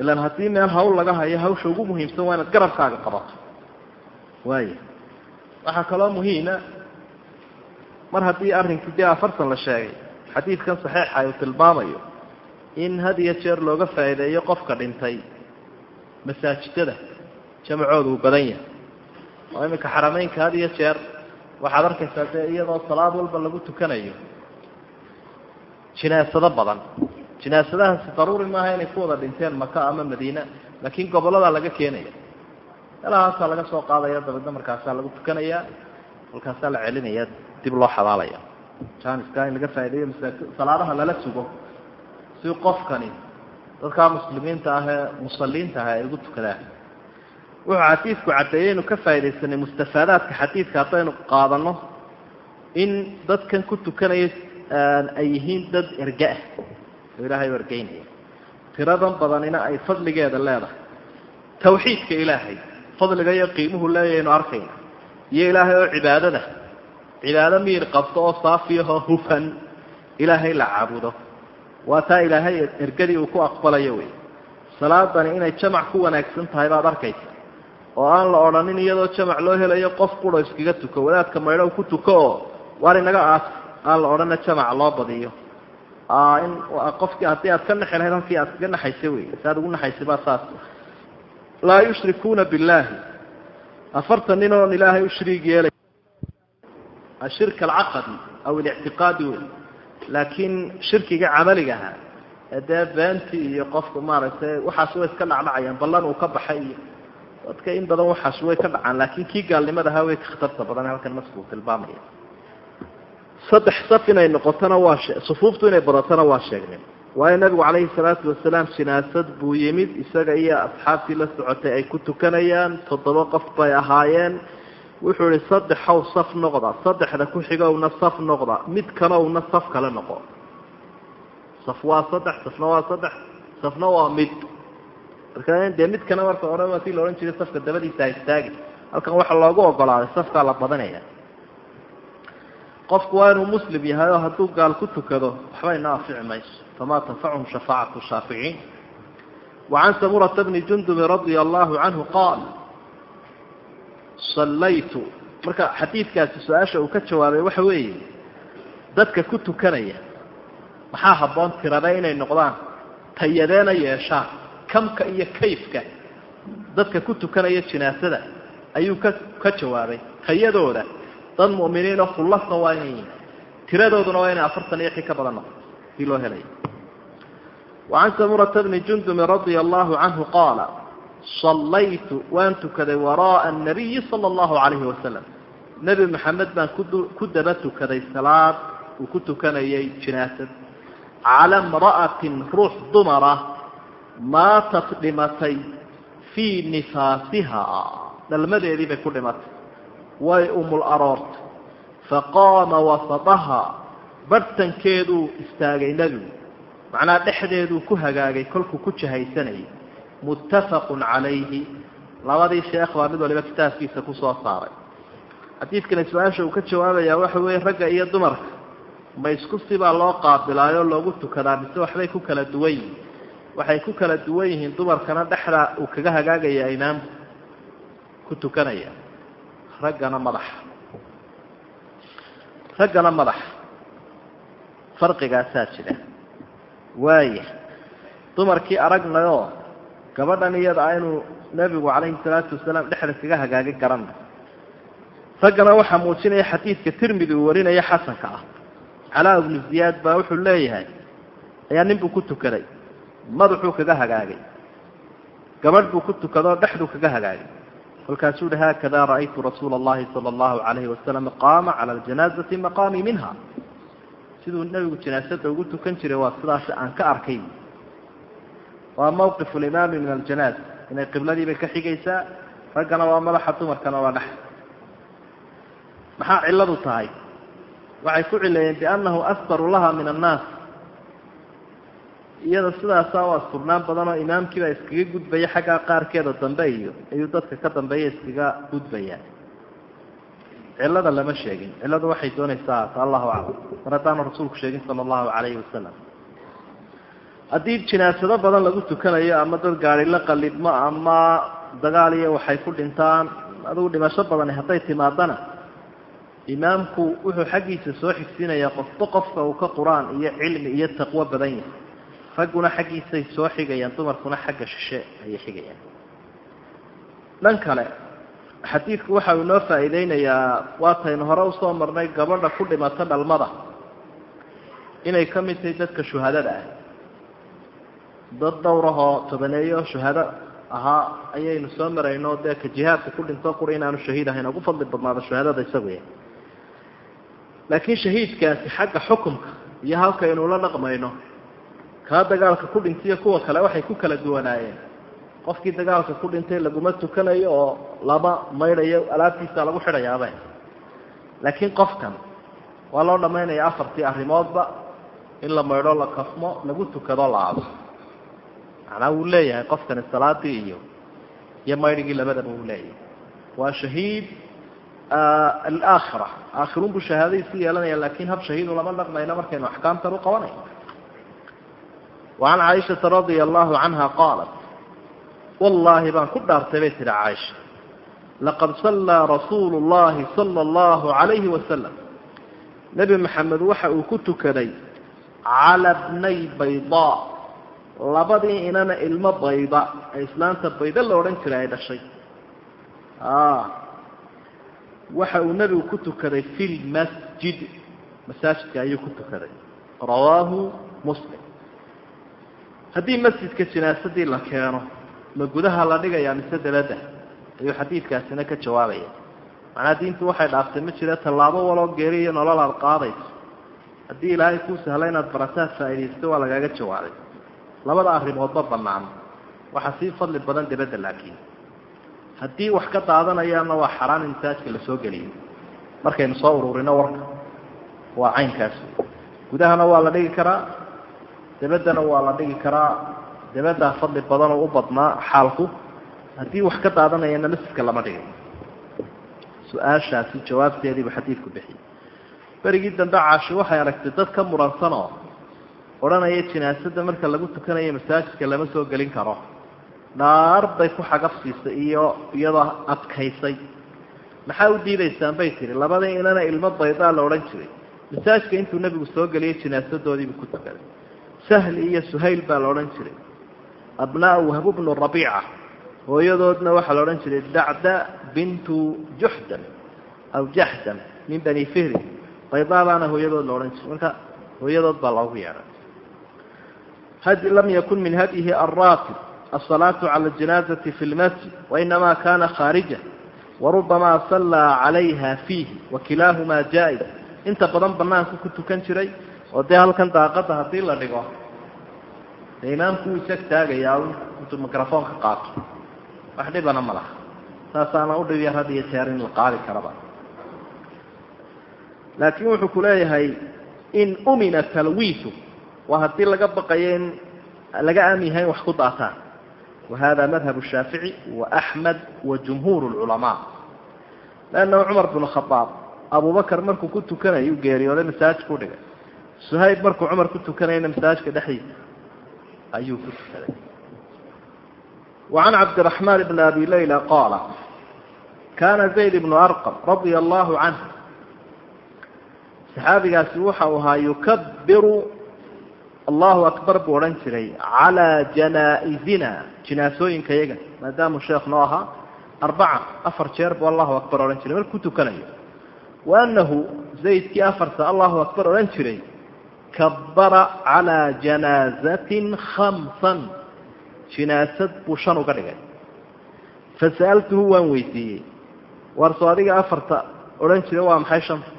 ilan haddii meel hawl laga hayo hawsha ugu muhiimsan waa inaad garabkaaga qabato. Waaya waxaa kaloo muhiima mar haddii arrinkii dee afartan la sheegay xadiidkan saxiixa uu tilmaamayo in had iyo jeer looga faa'iideeyo qofka dhintay masaajidada jamacooda uu badan yahay. Oo iminka xarameynka had iyo jeer waxaad arkaysaa dee iyadoo salaad walba lagu tukanayo jinaasado badan jinaasadahaasi daruuri maaha inay ku wada dhinteen maka ama madiina laakiin gobolladaa laga keenaya. Meelahaasaa laga soo qaadaya dabeedna markaasaa lagu tukanaya halkaasaa la celinaya dib loo xabaalaya janiska in laga faa'ideeyo masaajid salaadaha lala sugo. Si qofkani dadkaa muslimiinta ah ee musalliinta ah ay ugu tukadaan wuxuu xadiidku caddeeyey inu ka faaidaysanay mustafaadaadka xadiidka haddaynu qaadano in dadkan ku tukanaya ay yihiin dad erga ah oo ilaahay u tiradan badanina ay fadligeeda leedahay. Tawxiidka ilaahay fadliga iyo qiimuhu leeyaynu arkayna. Iyo ilaahay oo cibaadada cibaado miir qabto oo saafiyahoo hufan ilaahay la caabudo. Waa taa ilaahay ergadii uu ku aqbalayo wey salaadani inay jamac ku wanaagsan tahay baad arkaysa. Oo aan la odhanin iyadoo jamac loo helayo qof quro iskaga tuko wadaadka maydhow ku tuko oo waar inaga aas aan la odhana jamaca loo badiyo in qofkii haddii aad ka naxi lahayd halkii aad kaga naxaysay wey si aad ugu naxaysay baa saas. Laa yushrikuuna billaahi. Afartan nin oon ilaahay u shariig yeelay. Ashirka alcaqadi aw alictiqaadi wey laakiin shirkiga camaligaha ee dee iyo qofku maaragtay waxaas way iska dhacdhacayaan ballan uu ka baxay iyo dadka in badan waxaas way ka dhacaan laakiin kii gaalnimadaha way ka khatarta badan halkan nasku tilmaamaya saddex saf inay noqotona waa sufuuftu inay badatona waa sheegnay. Waayo nabigu calayhi salaatu wasalaam jinaasad buu yimid isaga iyo asxaabtii la socotay ay ku tukanayaan toddoba qof bay ahaayeen. Wuxuu ihi saddexow saf noqda saddexda ku xigowna saf noqda mid kanowna saf kale noqo. Saf waa saddex safna waa saddex safna waa mid. Marka dee midkana marka hore waa kii la odhan jiray safka dabadiisa ha istaagi. Halkan waxaa loogu ogolaaday safkaa la badanaya qofku waa inuu muslim yahay oo hadduu gaal ku tukado waxba ina anfici mayso. Famaa tanfacuhum shafaacatu shaaficiin. Wacan samurata bni jundubin radia allahu canhu qaal sallaytu. Marka xadiidkaasi su'aasha uu ka jawaabay waxa weeye dadka ku tukanaya maxaa habboon tirade inay noqdaan? Tayadeena yeeshaan kamka iyo kayfka. Dadka ku tukanaya jinaasada ayuu ka ka jawaabay tayadooda dad mu'miniin oo kullasa waa inay yihiin tiradooduna waa inay afartan iyo xi ka badan noqdo si loo helaya wacan samurata bni jundubin radia allahu canhu qaala sallaytu waan tukaday wara'a annabiyi sala allahu calayhi wasalam nebi maxamed baan ku daba tukaday salaad uu ku tukanayay jinaasad cala imra'atin ruux dumara maatat dhimatay fii nifaasiha dhalmadeedii bay ku dhimatay way umul aroortay faqaama wasadaha barhtankeeduu istaagay nebigu macnaha dhexdeeduu ku hagaagay kolkuu ku jahaysanayay muttafaqun calayhi. Labadii sheekh baa mid waliba kitaabkiisa ku soo saaray. Xadiidkani su'aasha uu ka jawaabayaa waxa weeye ragga iyo dumarka. Ma isku sibaa loo qaabilaayoo loogu tukadaa mise waxbay ku kala duwan yihiin waxay ku kala duwan yihiin dumarkana dhexda uu kaga hagaagaya imaamku ku tukanaya raggana madaxa raggana madaxa farqigaasaa jira. Waaya dumarkii aragnayoo gabadhan iyada a inuu nebigu calayhi salaatu wasalaam dhexda kaga hagaagay garanay raggana waxaa muujinaya xadiidka tirmidi uu warinaya xasanka ah. Calaa ibnu ziyaad baa wuxuu leeyahay ayaa nin buu ku tukaday. Madaxuu kaga hagaagay. Gabadh buu ku tukadoo dhexduu kaga hagaagay kolkaasuu uhi haakada ra'aytu rasuula allahi sala allahu calayhi wasalam qaama cala aljanaazati maqaamii minha siduu nebigu janaasada ugu tukan jiray waa sidaas aan ka arkay. Waa mawqifu limaami min aljanaasa inay qibladiibay ka xigaysaa raggana waa madaxa dumarkana waa dhex. Maxaa cilladu tahay? Waxay ku cileeyeen biannahu asbaru laha min annaas iyada sidaasaa u asturnaan badanoo imaamkiibaa iskaga gudbaya xaggaa qaarkeeda dambe iyo ayuu dadka ka dambeeya iskaga gudbayaa cillada lama sheegin. Cilladu waxay doonaysaa ta allahu aclam. Mar haddaanu rasuulku sheegin sala allahu calayhi wasalam haddii jinaasado badan lagu tukanayo ama dad gaari la qalidmo ama dagaal iyo waxay ku dhintaan adugu dhimasho badani hadday timaadana imaamku wuxuu xaggiisa soo xigsiinayaa qofba qofka uu ka qur'aan iyo cilmi iyo taqwo badan yahay ragguna xaggiisay soo xigayaan dumarkuna xagga shishe ayay xigayaan. Dhan kale xadiidku waxa uu inoo faa'iideynayaa waataynu hore u soo marnay gabadha ku dhimata dhalmada. Inay ka mid tahay dadka shuhadada ah. Dad dhowrahoo tobaneeyo shuhado ahaa ayaynu soo marayno dee ka jihaadka ku dhinto qura inaanu shahiid ahayn ugu fadli badnaado shuhadada isagu yahay laakiin shahiidkaasi xagga xukumka iyo halkaynu la dhaqmayno kaa dagaalka ku dhintaiyo kuwa kale waxay ku kala duwanaayeen. Qofkii dagaalka ku dhintay laguma tukanayo oo lama maydhayo alaabtiisa lagu xidhayaabe laakiin qofkan waa loo dhammaynaya afartii arrimoodba. In la maydho la kafmo lagu tukado la ado macnaa wuu leeyahay qofkani salaadii iyo iyo maydhigii labadaba uu leeyahay. Waa shahiid alaakhira. Aakhirun buu shahaadadiisu yeelanaya laakiin hab shahiidu lama dhaqmayno markaynu axkaamtan u qabanayno wacan caaishata radia allahu canha qaalat wallaahi baan ku dhaartay bay tihi caaisha laqad sallaa rasuulu llahi sala allahu calayhi wasalam nebi maxamed waxa uu ku tukaday cala bnay baydaa labadii inana ilmo bayda ee islaanta bayda la odhan jiray ay dhashay waxa uu nebigu ku tukaday fi lmasjid masaajidka ayuu ku tukaday rawaahu muslim haddii masjidka jinaasadii la keeno ma gudaha la dhigaya mise dabadda ayuu xadiidkaasina ka jawaabaya macnaa diintu waxay dhaaftay ma jira tallaabo waloo geeri iyo nolol aad qaadayso. Haddii ilaahay kuu sahla inaad barataad faa'iidaysto waa lagaaga jawaabay labada arrimoodba bannaan. Waxaa sii fadli badan dabadda laakiin. Haddii wax ka daadanayaana waa xaraan in masaajka la soo geliyo. Markaynu soo ururino warka. Waa caynkaas. Gudahana waa la dhigi karaa dabaddana waa la dhigi karaa. Dabaddaa fadli badan oo u badnaa xaalku. Haddii wax ka daadanayana masjidka lama dhigay su'aashaasi jawaabteediibu xadiidku bixiyey berigii dambe caashi waxay aragtay dad ka muransanoo odhanaya jinaasada marka lagu tukanayo masaajidka lama soo gelin karo. Naar bay ku xagafsiisay iyo iyadoo adkaysay. Maxaa u diidaysaan bay tihi labadii inana ilmo baydaa la odhan jiray. Masaajidka intuu nebigu soo geliyay jinaasadoodiibuu ku tukaday sahl iyo suhayl baa la odhan jiray. Abnaa wahbu bnu rabiica. Hooyadoodna waxaa la odhan jiray dacda bintu juxdam aw jaxdam min bani fihri. Baydaa baana hooyadood la odhan jiray. Marka hooyadood baa loogu yeedhay lam yakun min hadyihi araatib asalaatu cala janaazati fi lmasjid wainamaa kaana khaarija warubama sallaa calayha fiihi wakilaahumaa jaa-is inta badan banaanku ku tukan jiray oo dee halkan daaqadda haddii la dhigo de imaamku wuu isaga taagayaa intuu microfoonka qaato. Wax dhibana ma laha. Saasaana udhibiya had iyo jeer in la qaadi karaba. Laakiin wuxuu ku leeyahay in umina talwiiu waa haddii laga baqayo in laga aamn yahay in wax ku daataan. Wa hada madhab shaafici wa axmed wa jumhuur culamaa lannahu cumar bn khaaab abubakar markuu ku tukanayuu geeriyooday masaajka udhigay suhayb markuu cumar ku tukanayna masaajka dhexdiisa ayuu ku tukaday وعan cabdiرaحman bn abi layla qaala kana zayd bn arqm radia allahu canh saxaabigaasi waxa uu ahaa yukabiru allahu akbar buu odhan jiray calaa janaa-izina jinaasooyinka yaga maadaamuu sheekh noo ahaa arbaca afar jeer buu allahu akbar odhan jiray markuu ku tukanayo wa annahu zaydkii afarta allahu akbar odhan jiray kabara calaa janaazatin khamsan. Jinaasad buu shan uga dhigay. Fasa'altuhu waan weydiiyey. Warso adiga afarta odhan jiray waa maxay shanta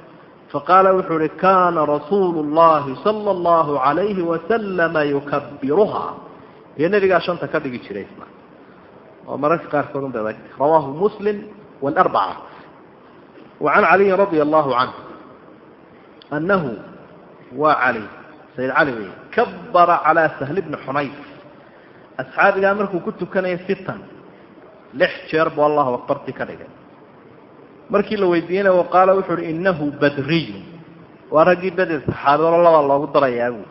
faqaala wuxuu uhi kana rasuulu llahi sala allahu alayhi wasalama yukabiruha iyo nebigaa shanta ka dhigi jiray. Oo mararka qaarkood un bay rawaahu muslim wاlarbaca wa can caliyin radia allahu canh annahu waa cali sayid cali wey kabara calaa sahli bni xunayf asxaabigaa markuu ku tukanaya sitan lix jeer buu allahu akbartii ka dhigay. Markii la weydiiyeyna qaala wuxu uhi inahu badriyun. Waa raggii beder saxaabado labaa loogu darayaa bu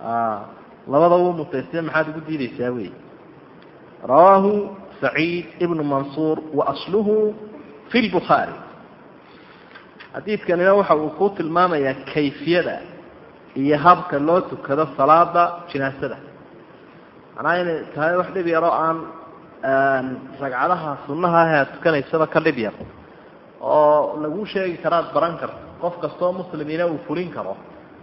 labada wuu mutaysiya maxaad ugu diideysaa wey rawaahu saciid ibnu mansuur wa asluhu fi lbukhaari xadiidkanina waxa uu ku tilmaamayaa kayfiyada iyo habka loo tukado salaada jinaasada. Macnaha inay tahay wax dhib yaro aan ragcadaha sunaha ah aad tukanaysaba ka dhib yar oo lagu sheegi karaad baran karto. Qof kastoo muslimiina uu fulin karo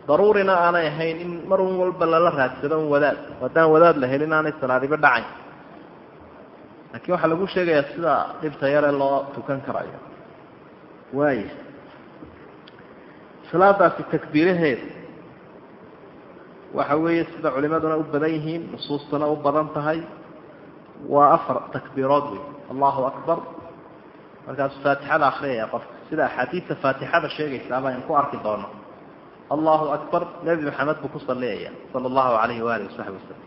daruurina aanay ahayn in mar un walba lala raadsado un wadaad. Haddaan wadaad la helin aanay salaadiba dhacayn laakiin waxaa lagu sheegayaa sida dhibta yare loo tukan karayo. Waaya salaadaasi takbiiraheeda waxa weeye sida culimaduna u badan yihiin nusuustuna u badan tahay waa afar takbiirood wey allahu akbar. Markaasuu faatixada akriyaya qofka. Sida axaadiidta faatixada sheegaysaaba aynu ku arki doono. Allahu akbar nebi maxamed buu ku saliyaya sala allahu alayhi waalihi wasaxbi wasalam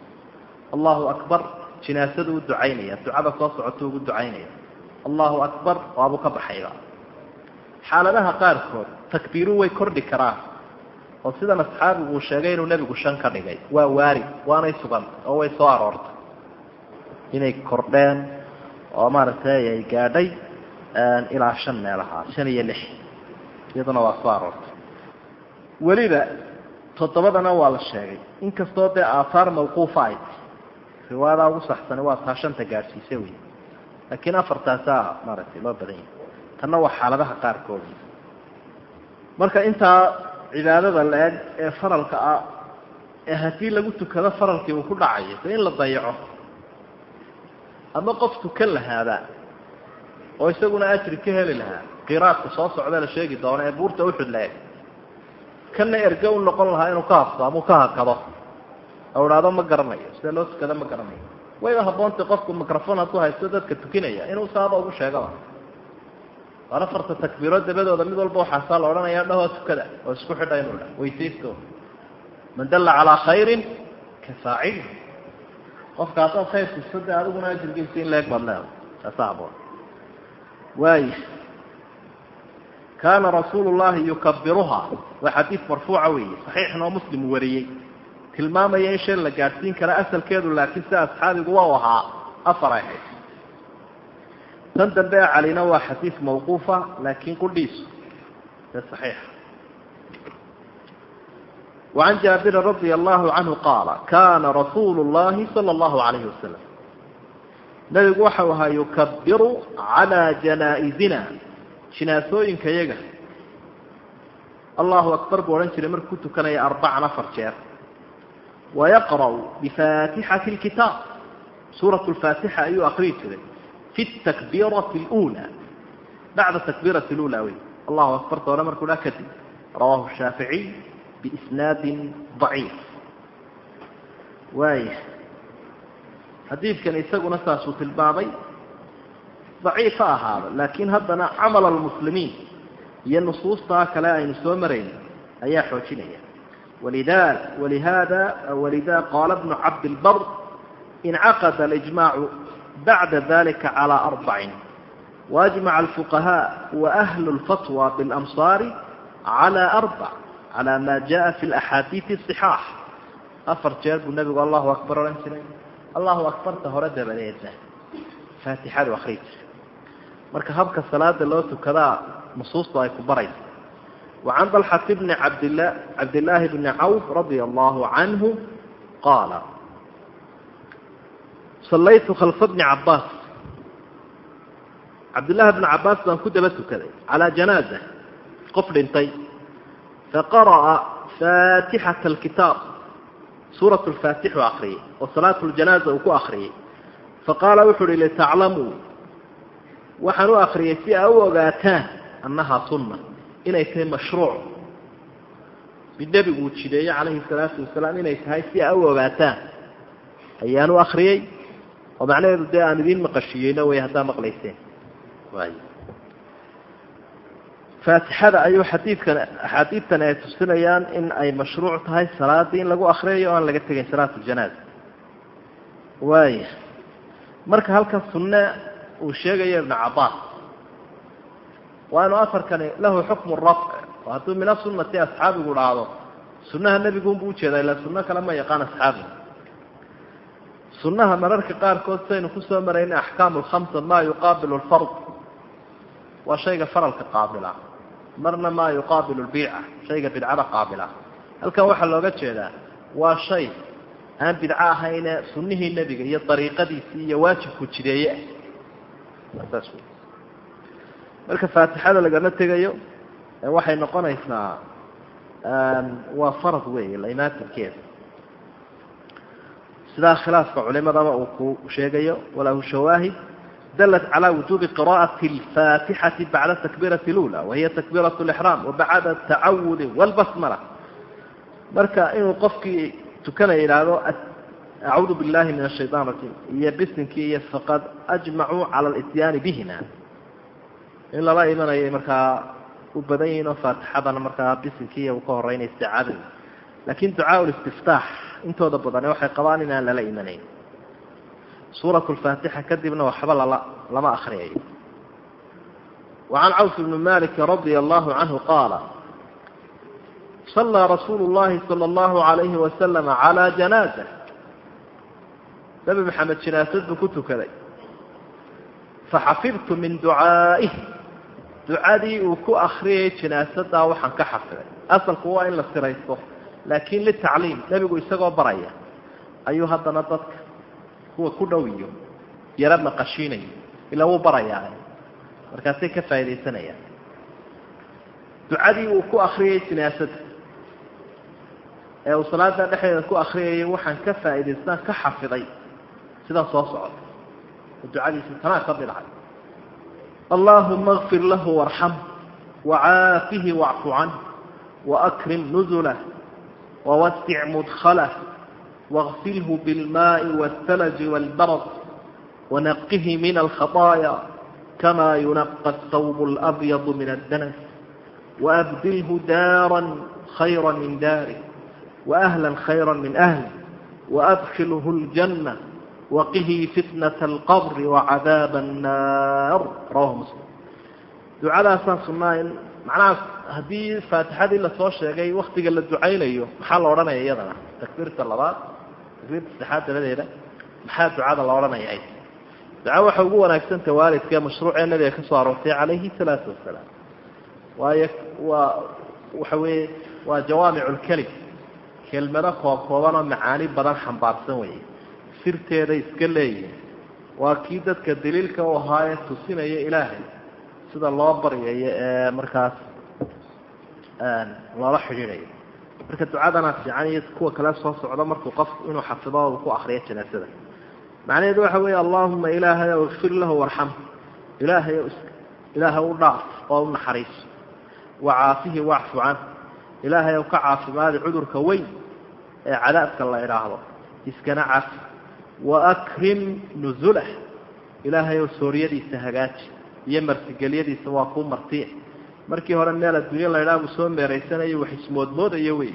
allahu akbar jinaasadu u ducaynaya ducada soo socoto ugu ducaynaya. Allahu akbar waabuu ka baxayba xaaladaha qaarkood takbiiru way kordhi karaan. Oo sidan asxaabigu uu sheegay inuu nebigu shan ka dhigay. Waa waari waanay sugantay oo way soo aroortay. Inay kordheen oo maaragtay ay gaadhay ilaa shan meelaha shan iyo lix. Iyaduna waa soo aroortay. Weliba toddobadana waa la sheegay. Inkastoo dee aathaar mawquufa ay riwaayadaa ugu saxsani waa taa shanta gaadhsiise wey laakiin afartaasaa maaragtay loo badan yahay tanna waa xaaladaha qaarkood. Marka intaa cibaadada la-eg ee faralka ah ee haddii lagu tukado faralkii uu ku dhacayo de in la dayaco ama qof tukan lahaaba oo isaguna ajri ka heli lahaa qiraadka soo socda la sheegi doono ee buurta uxud la-eg kana erge u noqon lahaa inuu ka habto ama u ka hakado. Oo idhaado ma garanayo. Sida loo tukado ma garanayo. Wayba haboontay qofku microfon hadduu haysto dadka tukinaya inuu saaba ugu sheegaba waar afarta takbiirood dabadooda mid walba waxaasaa la odhanaya dhahoo tukada oo isku xidha inuu dha weysaysto man dalla calaa khayrin ka faacili qofka haddaad khayr tusto dee adiguna ajirgiisa in leeg baad leedahay saasa haboon waaya kaana rasuulu llahi yukabiruha waa xadiid marfuuca weeye. Saxiixna oo muslim wariyey. Tilmaamaya in shay la gaadhsiin kara asalkeedu laakiin sida asxaabigu waa u ahaa afar ay tan dambe ee calina waa xadiid mawquufa laakiin kudhiisu ee saxiixa. Wacan jaabirin radia allahu canhu qaala kaana rasuulu llahi sala allahu calayhi wasalam nabigu waxau ahaa yukabiru calaa janaa'izina. Jinaasooyinka yaga allahu akbar buu odhan jiray markuu tukanaya arbacan afar jeer. Wayaqra'u bifaatixati lkitaab suurat lfaatixa ayuu akriyi jiray. في التكبيرة الأولى بعda تكبيرة الأولى wy الله أكبر hore markuu dha kadib رواه الشhاaفiعي بإسناad ضaعيif waaya xadiidkan isaguna saasuu tilmaamay ضaciif ha ahaada laakiin haddana camal الmuslimiin iyo nusuustaa kale aynu soo marayn ayaa xoojinaya walida walihada walida qaala بن cabd الbr انcaqd الإجmاع baعda ذلika عalى أربع وأجمع الفقهاء وأهل الفطوى بالأمصار على أربع على ما جاء في الأحاadiiث الصحاح afar jeer buu nebigu allahu akbar odhan jiray allahu akbarta hore dabadeedna faatixadu akri jiray marka habka salaada loo tukadaa nusuustu ay ku baraysa وعan طلxة بن abdla cabdاللaahi بن cawف radي الlahu عanه qaala sallaytu khalfa bni cabbaas cabdillaahi bni cabbaas baan ku daba tukaday calaa janaaza qof dhintay. Faqara'a faatixata alkitaab suurat lfaatixu akriyey oo salaat ljanaaza uu ku akriyey faqaala wuxu uhi litaclamuu waxaan u akriyey si aa u ogaataan annahaa sunna inay tahay mashruuc. Mid nebigu uu jideeye calayhi salaatu wasalaam inay tahay si aa u ogaataan. Ayaan u akriyey oo macnaheedu dee aan idiin maqashiyeyno way haddaa maqlayseen. Faatixada ayuu xadiidkan axaadiidtan ay tusinayaan in ay mashruuc tahay salaadii in lagu akriyayo o aan laga tegayn salaat ljanaaza waaya marka halkan sunne uu sheegayo ibnu cabaas. Waa inu afarkani lahu xukmu rafc oo hadduu min asunati asxaabigu dhaahdo sunnaha nebigunbu u jeedaa ila sunno kale ma yaqaan asxaabigu sunnaha mararka qaarkood saynu ku soo marayna axkaamu lkhamsa ma yuqaabilu lfard waa shayga faralka qaabila. Marna maa yuqaabilu lbiica shayga bidcada qaabila. Halkan waxaa looga jeedaa waa shay aan bidco ahayne sunnihii nebiga iyo dariiqadiisii iyo waajibku jideeye. Ah marka faatixada lagama tegayo waxay noqonaysaa waa farad wey laimaatinkeeda sidaa khilaafka culimadaba uu ku sheegayo walahu shawaahid dلت على وجوب قراءة الفاتحة بعد التكبيرة الأولى وهي تكبيرة الإحرام وبعد التعوذ والبسملة marka inuu qofkii tukanaya ihahdo أعuudu بالlahi min الشhayطان الرaجيم iyo bisinkii iyo faqad أجmacuu calى الإtyaani bihima in lala imanayay markaa u badan yihiin oo faatixadana markaa bisinkii uu ka horeynay isticaadada lakin ducaaء الاstiftaax intooda badane waxay qabaan inaan lala imanayn suuratu lfaatixa kadibna waxba lala lama akhriyayo wacan cawf bni maliki radia allahu canhu qaala sallaa rasuulu llahi sala allahu alayhi wasalam calaa janaaza nebi maxamed janaasad buu ku tukaday. Faxafidtu min ducaa'ih ducadii uu ku akriyayay janaasadaa waxaan ka xafiday. Asalku waa in la siraysto laakiin litacliim nebigu isagoo baraya ayuu haddana dadka kuwa ku dhow iyo yara naqashiinaya ilaa wuu barayaa. Markaasay ka faa'iidaysanayaan. Ducadii uu ku akriyey sinaasada ee uu salaada dhexdeeda ku akriyayay waxaan ka faa'idaystaan ka xafiday sidaa soo socota oo ducadiisi tanaa ka midhay allaahuma اkfir lahu warxam wacaafihi wacfu canh waakrim nuzulah وwasic mdklah واغsilhu bاlmaءi والثlج والbard ونqihi min الkhaطايا kama yunaqى الthوb الأbyض min الdns وأbdilhu daarا خayrا min darih وأhلا خayrا min أhli وأdkilhu الجنة waqihi fitnaة alqabri wacadaab annaar rawahu muslim ducadaasaan sunnaa in macnaha haddii faatixadii la soo sheegay waktiga la ducaynayo maxaa la odhanaya iyadana? Takbiirta labaad takbiirta saddexaad dabadeeda maxaa ducada la odhanaya duca waxay ugu wanaagsanta waalidka mashruucee nabiga ka soo aroortay calayhi salaatu wasalaam waayo waa waxa weeye waa jawaamic lkelim kelmado koob kooban oo macaani badan xambaarsan weeye. Sirteeda iska leeyihiin waa kii dadka daliilka u ahaa ee tusinaya ilaahay sida loo baryayo ee markaas loola xidhiidhayo. Marka ducadana fiican iyo kuwa kale soo socda markuu qof inuu xafido ku akriyo janaasada. Macnaheedu waxa weeye allahuma ilaahay ow lahu warxam ilaahay ilaahay u dhaaf oo u naxariiso wacaafihi wacfu can. Ilaahay ow ka caafimaadi cudurka weyn ee cadaabka la idhaahdo iskana cafi waakrim nuzulah. Ilaahay ow hagaaji iyo martigelyadiisa waa kuu martiye markii hore meel adduunye laydhaha buu soo meeraysanayo wax ismoodmoodayo wey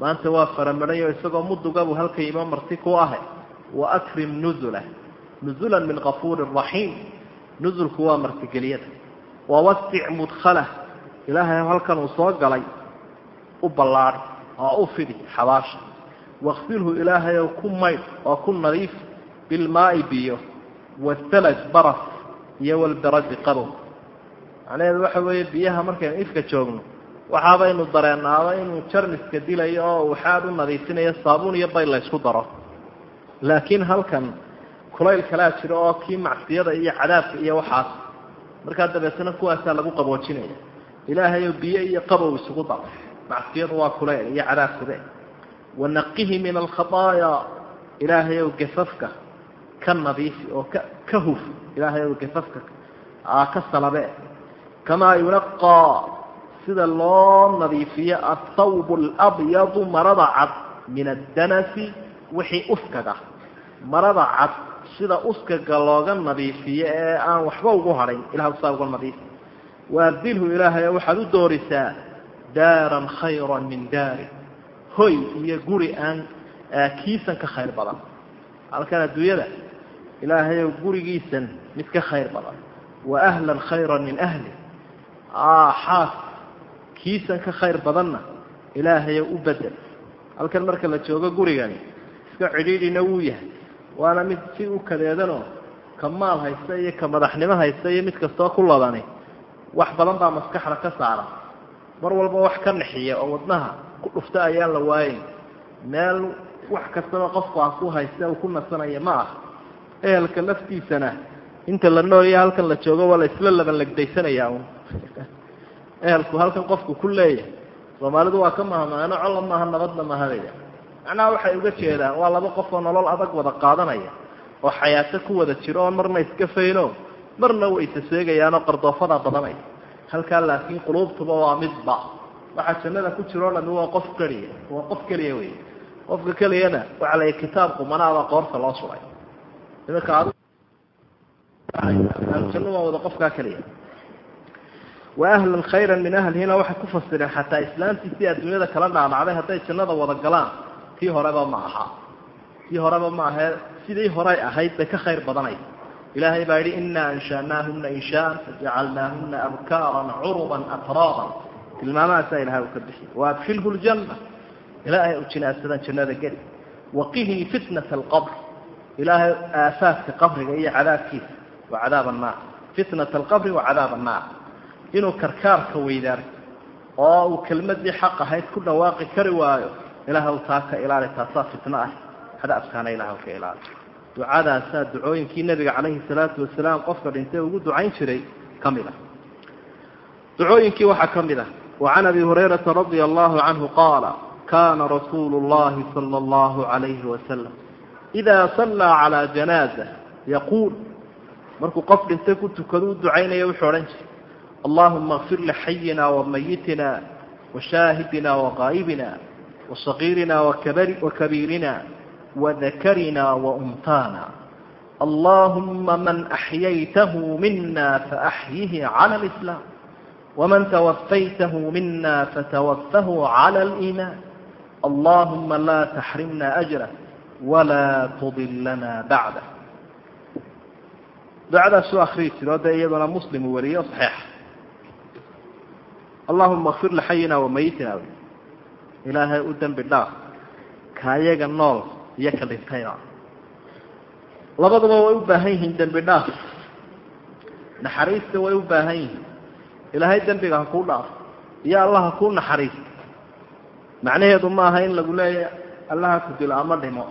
maanta waa faramadhayo isagoo mudugabu halka ima marti ku ahe. Waakrim nuzulah nuzulan min kafuurin raxiim nuzulku waa martigelyada wawasic mudkhalah ilaahay halkan uu soo galay. U ballaadi oo u fidi xabaasha. Waksilhu ilaahay ow ku maydh oo ku nadiif. Bilmaai biyo. Wathalaj baras iyo walbaraji qabow macnaheedu waxa weeye biyaha markaynu ifka joogno waxaabaynu dareenaaba inuu jarmiska dilayo oo uu xaad u nadiifinayo saabuun iyo bayl la ysku daro. Laakiin halkan kulayl kalaa jiro oo kii macsiyada iyo cadaabka iyo waxaas markaa dabeetna kuwaasaa lagu qaboojinaya. Ilaahayow biyo iyo qabow isugu daro. Macsiyadu waa kulayl iyo cadaabkude wanaqihi min alkhaطaaya ilaahayow gafafka ka nadiifi oo ka ka huf ilaahayow gafafka ka salabe. Kamaa yunaqaa sida loo nadiifiyo athawb alabyadu marada cad min addanasi wixii uskaga marada cad sida uskaga looga nadiifiyo ee aan waxba ugu hadhayn ilah saa uga nadiifi. Waabdilhu ilaahayo waxaad u doorisaa daaran khayra min daari. Hoy iyo guri aan kiisan ka khayr badan. Halkan adduunyada ilaahayow gurigiisan mid ka khayr badan. Wa ahlan khayra min ahli. Xaas. Kiisan ka khayr badanna ilaahayow u bedel. Halkan marka la joogo gurigani iska cidhiidhina wuu yahay. Waana mid si u kadeedanoo ka maal haysta iyo ka madaxnimo haysta iyo mid kastoo ku ladani wax badan baa maskaxda ka saara. Mar walba wax ka naxiya oo wadnaha ku dhufta ayaan la waayin. Meel wax kastaba qofku ha ku haysta uu ku nasanaya ma ah. Ehelka laftiisana inta la noolya halkan la joogo waa la isla laban legdaysanaya un. Ehelku halkan qofku ku leeyahay. Soomaalidu waa ka mahamaano colla maaha nabadna mahadaya. Macnaha waxay uga jeedaan waa laba qof oo nolol adag wada qaadanaya oo xayaato ku wada jiro oon marna iska fayno marna way isa seegayaanoo qardoofadaa badanaya halkaa laakiin quluubtuba waa midba waxaa jannada ku jiro o dhami waa qof keliya waa qof keliya wey qofka keliyana waxaa la kitaab qumanaaba qoorta loo suray janno waa wada qofkaa keliya wa ahlan khayra min ahlihina waxay ku fasireen xataa islaamtiisii adduunyada kala dhaadhacday hadday jannada wada galaan. Tii horeba ma aha. Tii horeba ma ahee sidii horay ahayd bay ka khayr badanaysa ilaahay baa yidhi inaa anshanaahuna inshaan fajacalnaahuna abkaaran curuban atraaban. Tilmaamahaasaa ilahay uu ka bixiy waadkhilhu ljanna ilaahay u jinaasadan jannada geli. Waqihi fitnata alqabr. Ilaahay aafaadka qabriga iyo cadaabkiisa wa cadaab annaar. Fitnata alqabri wa cadaab annaar. Inuu karkaarka weydaarto oo uu kelmadii xaq ahayd ku dhawaaqi kari waayo ilaahw taa ilaali taasaa fitno ah. Hadaabkaana ilaahw ka ilaali ducadaasaa ducooyinkii nabiga calayhi salaatu wasalaam qofka dhintay ugu ducayn jiray ka mid ah. Ducooyinkii waxaa ka mid ah wacan abi hurayrata radia allahu canhu qaala kana rasuulu llahi sala allahu calayhi wasalam idaa sallaa calaa janaaza yaquul markuu qof dhintay ku tukado u ducaynaya wuxuu odhan jiray allahuma kfir lixayina wamayitina washaahidina waqaa'ibina wasagiirina wakabiirina wadakarina wauntaana allahuma man axyaytahu mina faaxyihi cala lislaam waman tawafaytahu mina fatawafahu cala aliimaan. Allahuma laa taxrimna ajrah walaa tudilana bacdah ducadaasuu akriyi jiro dee iyaduna muslim uu wariyo saxiixa allahuma kfir lixayina wamayitina ilaahay u dembi dhaaf kaayaga nool iyo ka dhintayna labaduba way u baahan yihiin dembi dhaaf naxariista way u baahan yihiin ilaahay dembiga ha kuu dhaaf iyo allah ha kuu naxariista macnaheedu ma aha in lagu leeya allaha ku dilo ama dhimo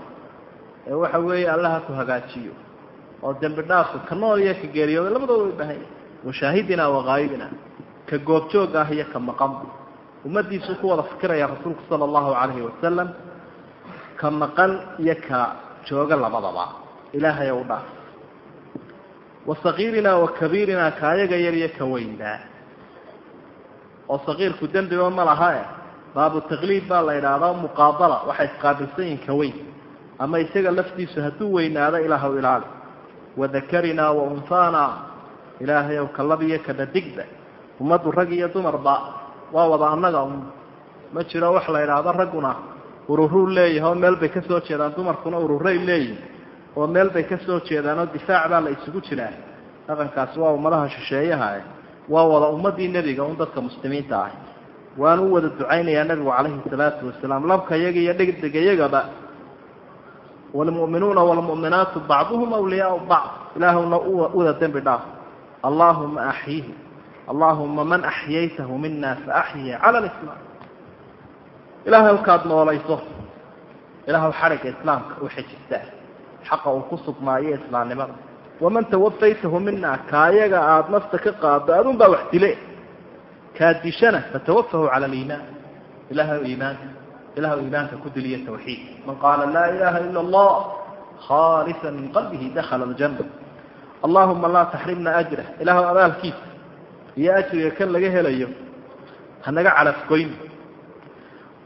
ee waxa weeye allaha ku hagaajiyo oo dembi dhaafka ka nool iyo ka geeriyooda labadaba way u baahan yihiin washaahidina waqaayibina ka goobjooga ah iyo ka maqan. Ummadiisuu ku wada fikiraya rasuulku sala allahu calayhi wasalam ka maqan iyo ka jooga labadaba. Ilaahay u dhaaf. Wa sagiirina wa kabiirina ka ayaga yar iyo ka weynaa oo sagiirku dembiba ma laha e baabu takliib baa la idhaahdaa muqaabala waxay isqaabilsan yihiin ka weyn. Ama isaga laftiisu hadduu weynaado ilaahw ilaali wadakarina wa unhaana ilaahay ow ka lab iyo ka dhadigba ummaddu rag iyo dumarba waa wada annaga un ma jiro wax la idhaahdo ragguna ururuu leeyahay oo meel bay ka soo jeedaan dumarkuna ururay leeyihiin oo meel bay ka soo jeedaan oo difaac baa la isugu jiraa dhaqankaasi waa ummadaha shisheeyaha ah waa wada ummadii nebiga un dadka muslimiinta ah waanu u wada ducaynayaa nebigu calayhi salaatu wasalaam labka yaga iyo dhegdega yagaba wlmu'minuuna wlmu'minaatu bacduhum awliyaau bacd ilaahuna uwada dembi dhaaf allahuma axyihi allahuma man axyaytahu mina faaxyihi cala lislaam ilaahay kaad noolayso ilaahw xadhigga islaamka u xejistaa xaqa uu ku sugnaayo islaamnimada waman tawafaytahu mina kaayaga aada nafta ka qaado adun baa wax dile kaa dishana fatawafahu cala aliimaan ilahay iimaanka ilahu iimaanka ku diliya tawxiid. Man qaala laa ilaha ila allah khaalisa min qalbihi dakhala aljanna. Allahuma laa taxrimna ajrah ilaahw abaalkiisa iyo ajriga kan laga helayo hanaga calafgoyn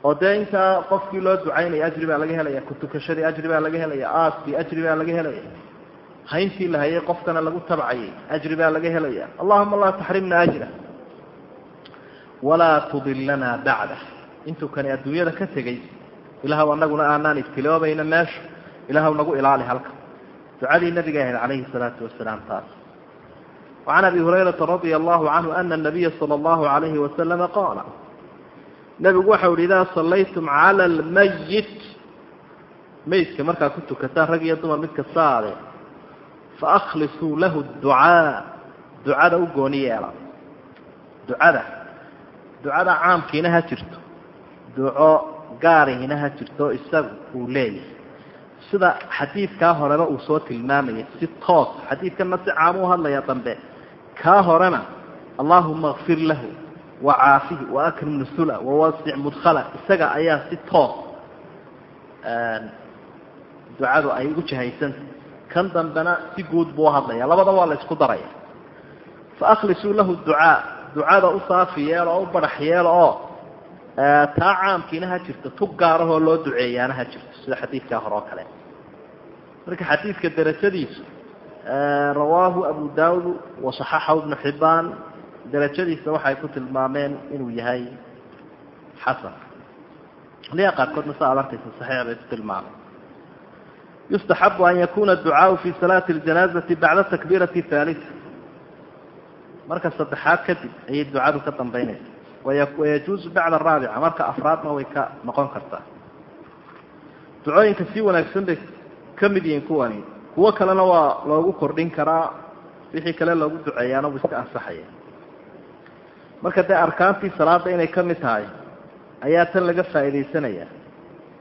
oo dee intaa qofkii loo ducaynaya ajri baa laga helaya kutukashadii ajri baa laga helaya aaskii ajri baa laga helaya hayntii la hayay qofkana lagu tabcayay. Ajri baa laga helaya allahuma laa taxrimna ajrah walaa tudilana bacdah intuu kani adduunyada ka tegey ilaahw anaguna aanaan ibtiloobayna meesha ilaahw nagu ilaali halka. Ducadii nabiga ahayd calayhi salaatu wasalaam taas. Wacan abi hurayrata radia allahu canhu ana nabiya sala allahu alayhi wasalama qaala nabigu waxau yihi idaa sallaytum cala almayit maydka markaa ku tukataan rag iyo dumar mid kastaade faaklisuu lahu ducaa ducada u gooni yeela. Ducada ducada caamkiina ha jirto duco gaarihina ha jirto isagu uu leeyahay. Sida xadiidkaa horeba uu soo tilmaamayay si toos xadiidkanna si caam u hadlaya dambe. Kaa horena allahuma kfir lahu wacaafihi waakrim nusula wawasic mudkhala. Isaga ayaa si toos ducadu ay ugu jahaysanta kan dambena si guud buu uhadlaya labadaba waa la isku daraya. Faaklisuu lahu ducaa. Ducada u saafi yeelo oo u badax yeelo oo taa caamkiina ha jirto tug gaarahoo loo duceeyaana ha jirto sida xadiidkaa hore oo kale. Marka xadiidka darajadiisu rawaahu abu daawud wasaxaxahu ibnu xibaan darajadiisa waxay ku tilmaameen inuu yahay xasan. Liya qaarkoodna sa ad arkaysa saxiix bay ku tilmaameen. Yustaxabu an yakuna ducaau fi salaati اljanaazati bacda takbiirati haalita marka saddexaad kadib ayay ducadu ka dambaynaysa wayajuuzu bacda araabica marka afraadna way ka noqon kartaa ducooyinka si wanaagsan bay ka mid yihiin kuwani kuwo kalena waa loogu kordhin karaa wixii kale loogu duceeyaana wuu iska ansaxaya marka dee arkaantii salaada inay ka mid tahay ayaa tan laga faa'iidaysanaya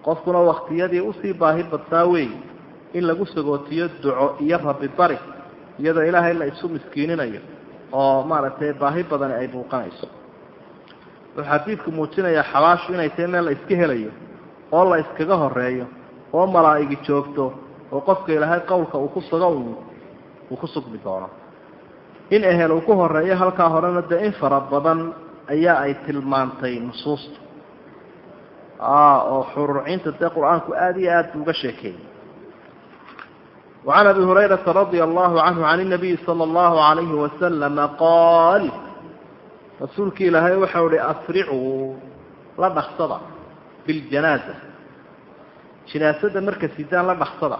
qofkuna waktiyadii u sii baahi badnaa wey in lagu sagootiyo duco iyo rabi bari iyadoo ilaahay la isu miskiininayo oo maaragtay baahi badani ay muuqanayso wuxuu xadiidku muujinayaa xabaashu inay tahay meel la iska helayo oo la iskaga horeeyo oo malaa'igi joogto oo qofka ilaahay qowlka uu ku sugo uu ku sugmi doono. In ehel uu ku horeeyo halkaa horena dee in fara badan ayaa ay tilmaantay nusuusta oo xururciinta dee qur'aanku aada iyo aada buu uga sheekeeyey. Wacan abi hurayrata radia allahu canhu can inabiyi sala allahu alayhi wasalama qaal rasuulki ilaahay waxau hi asricuu la dhaksada biاljanaaza jinaasada marka sidaan la dhaksada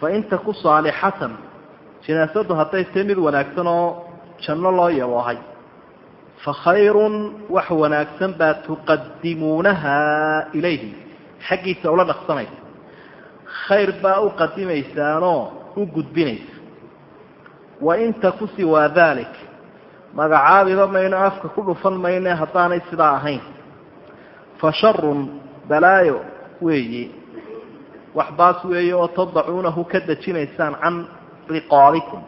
fain taku saalixatan jinaasadu hadday tahay mid wanaagsan oo janno loo yaboohay fakhayrun wax wanaagsan baa tuqadimuunaha ilayhi xaggiisa ula dhaksanaysa khayr baa u qadimaysaanoo u gudbinaysa. Wain taku siwaa dalik magacaabiba mayno afka ku dhufan mayne haddaanay sidaa ahayn. Fa sharun balaayo weeye wax baas weeye oo tadacuunahu ka dejinaysaan can riqaabikum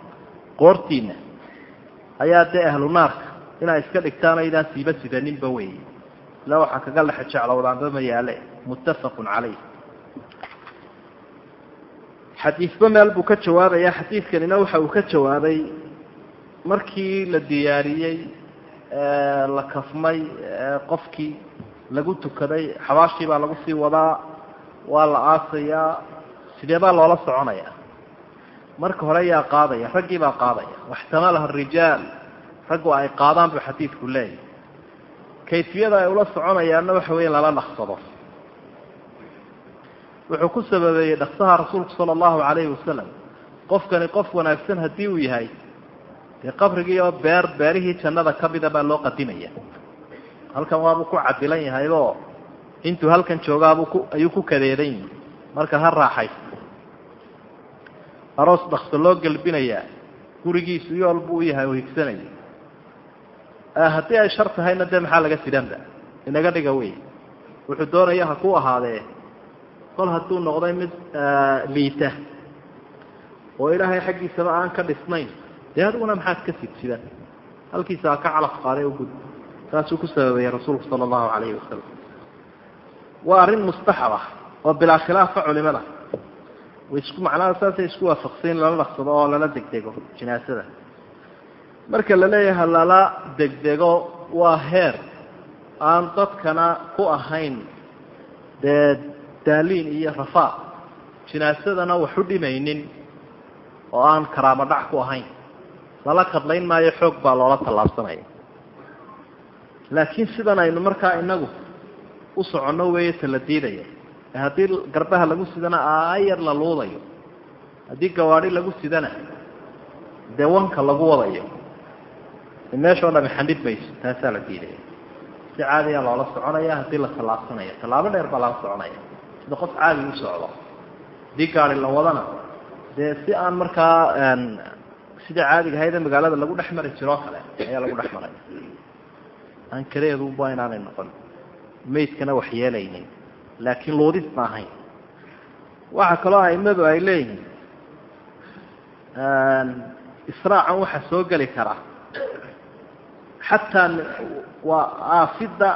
qoortiinna ayaa dee ahlu naarka inaa iska dhigtaan aydaan siiba sidaninba weeye ila waxaa kaga lexe jeclowdaanba mayaale muttafaqun calayh. Xadiisba meel buu ka jawaabaya. Xadiidkanina waxa uu ka jawaabay markii la diyaariyey la kafmay qofkii lagu tukaday xabaashii baa lagu sii wadaa waa la aasayaa sidee baa loola soconaya? Marka hore yaa qaadaya raggii baa qaadaya. Waxtamalaha arijaal raggu ay qaadaan buu xadiidku leeyahy kayfiyada ay ula soconayaanna waxa weya lala dhaqsado wuxuu ku sababeeyey dhaqsaha rasuulku sala allahu calayhi wasalam qofkani qof wanaagsan haddii uu yahay dee qabrigii oo beer beerihii jannada ka mida baa loo qadimaya halkan waabuu ku cadilan yahayoo intuu halkan joogaabuu ku ayuu ku kadeedan yihi marka ha raaxaysto aroos dhakso loo gelbinayaa gurigiisu yool buu u yahay oo higsanaya haddii ay shar tahayna dee maxaa laga sidanba inaga dhiga wey. Wuxuu doonaya ha ku ahaadee. Kol hadduu noqday mid liita. Oo ilaahay xaggiisaba aan ka dhisnayn dee adiguna maxaad ka sidsidan halkiisa ha ka calaf qaaday u gud. Saasuu ku sababeeyey rasuulku sala allahu calayhi wasalam waa arrin mustaxab ah oo bilaa khilaafa culimada. Isku macnaha saasay isku waafaqsayn lala dhaqsado oo lala degdego jinaasada. Marka la leeyahay lala degdego waa heer. Aan dadkana ku ahayn dee daaliin iyo rafaa. Jinaasadana wax u dhimaynin oo aan karaamo dhac ku ahayn lala kadlayn maayo xoog baa loola tallaabsanaya. Laakiin sidan aynu markaa inagu u soconno weeye tala diidaya haddii garbaha lagu sidana aayar la luudayo. Haddii gawaadhi lagu sidana dee wanka lagu wadayo. Meeshao dhami xandhid mayso taasaa la diidaya si caadiyaa loola soconaya haddii la tallaabsanaya. Tallaabo dheer baa lala soconaya. Sida qof caadi u socdo haddii gaari la wadana dee si aan markaa sida caadiga ahaydee magaalada lagu dhex mari jiroo kale ayaa lagu dhex maraya ankareeduba inaanay noqon maydkana wax yeelaynin laakiin luudis ma ahayn. Waxaa kaloo aimadu ay leeyihiin israacan waxaa soo geli karaa xataa waa aafidda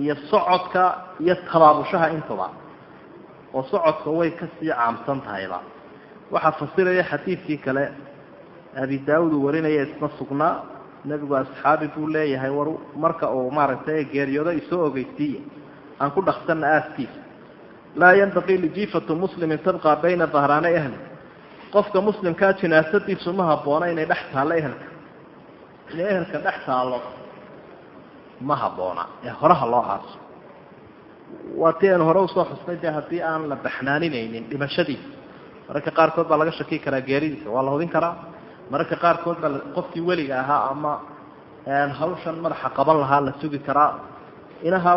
iyo socodka iyo tabaabushaha intaba oo socodka way ka sii caamsan tahayba. Waxaa fasiraya xadiidkii kale abi daawud uu warinaya isna sugnaa nebigu asxaabi buu leeyahay war marka uu maaragtay geeriyoodo isoo ogeysiiya aan ku dhaqsanna aaskiisa laa yanbaqii lijiifatu muslimin tabqa bayna dahraanay ahli. Qofka muslimkaa jinaasadiisu ma habboona inay dhex taallo ehelka. Inay ehelka dhex taallo ma habboona. Ee horaha loo aaso waa ti aynu hore u soo xusnay dee haddii aan la baxnaaninaynin dhimashadiisa. Mararka qaarkood baa laga shaki karaa geeridiisa. Waa la hubin karaa mararka qaarkood baa qofkii weliga ahaa ama hawshan madaxa qaban lahaa la sugi karaa. Inahaa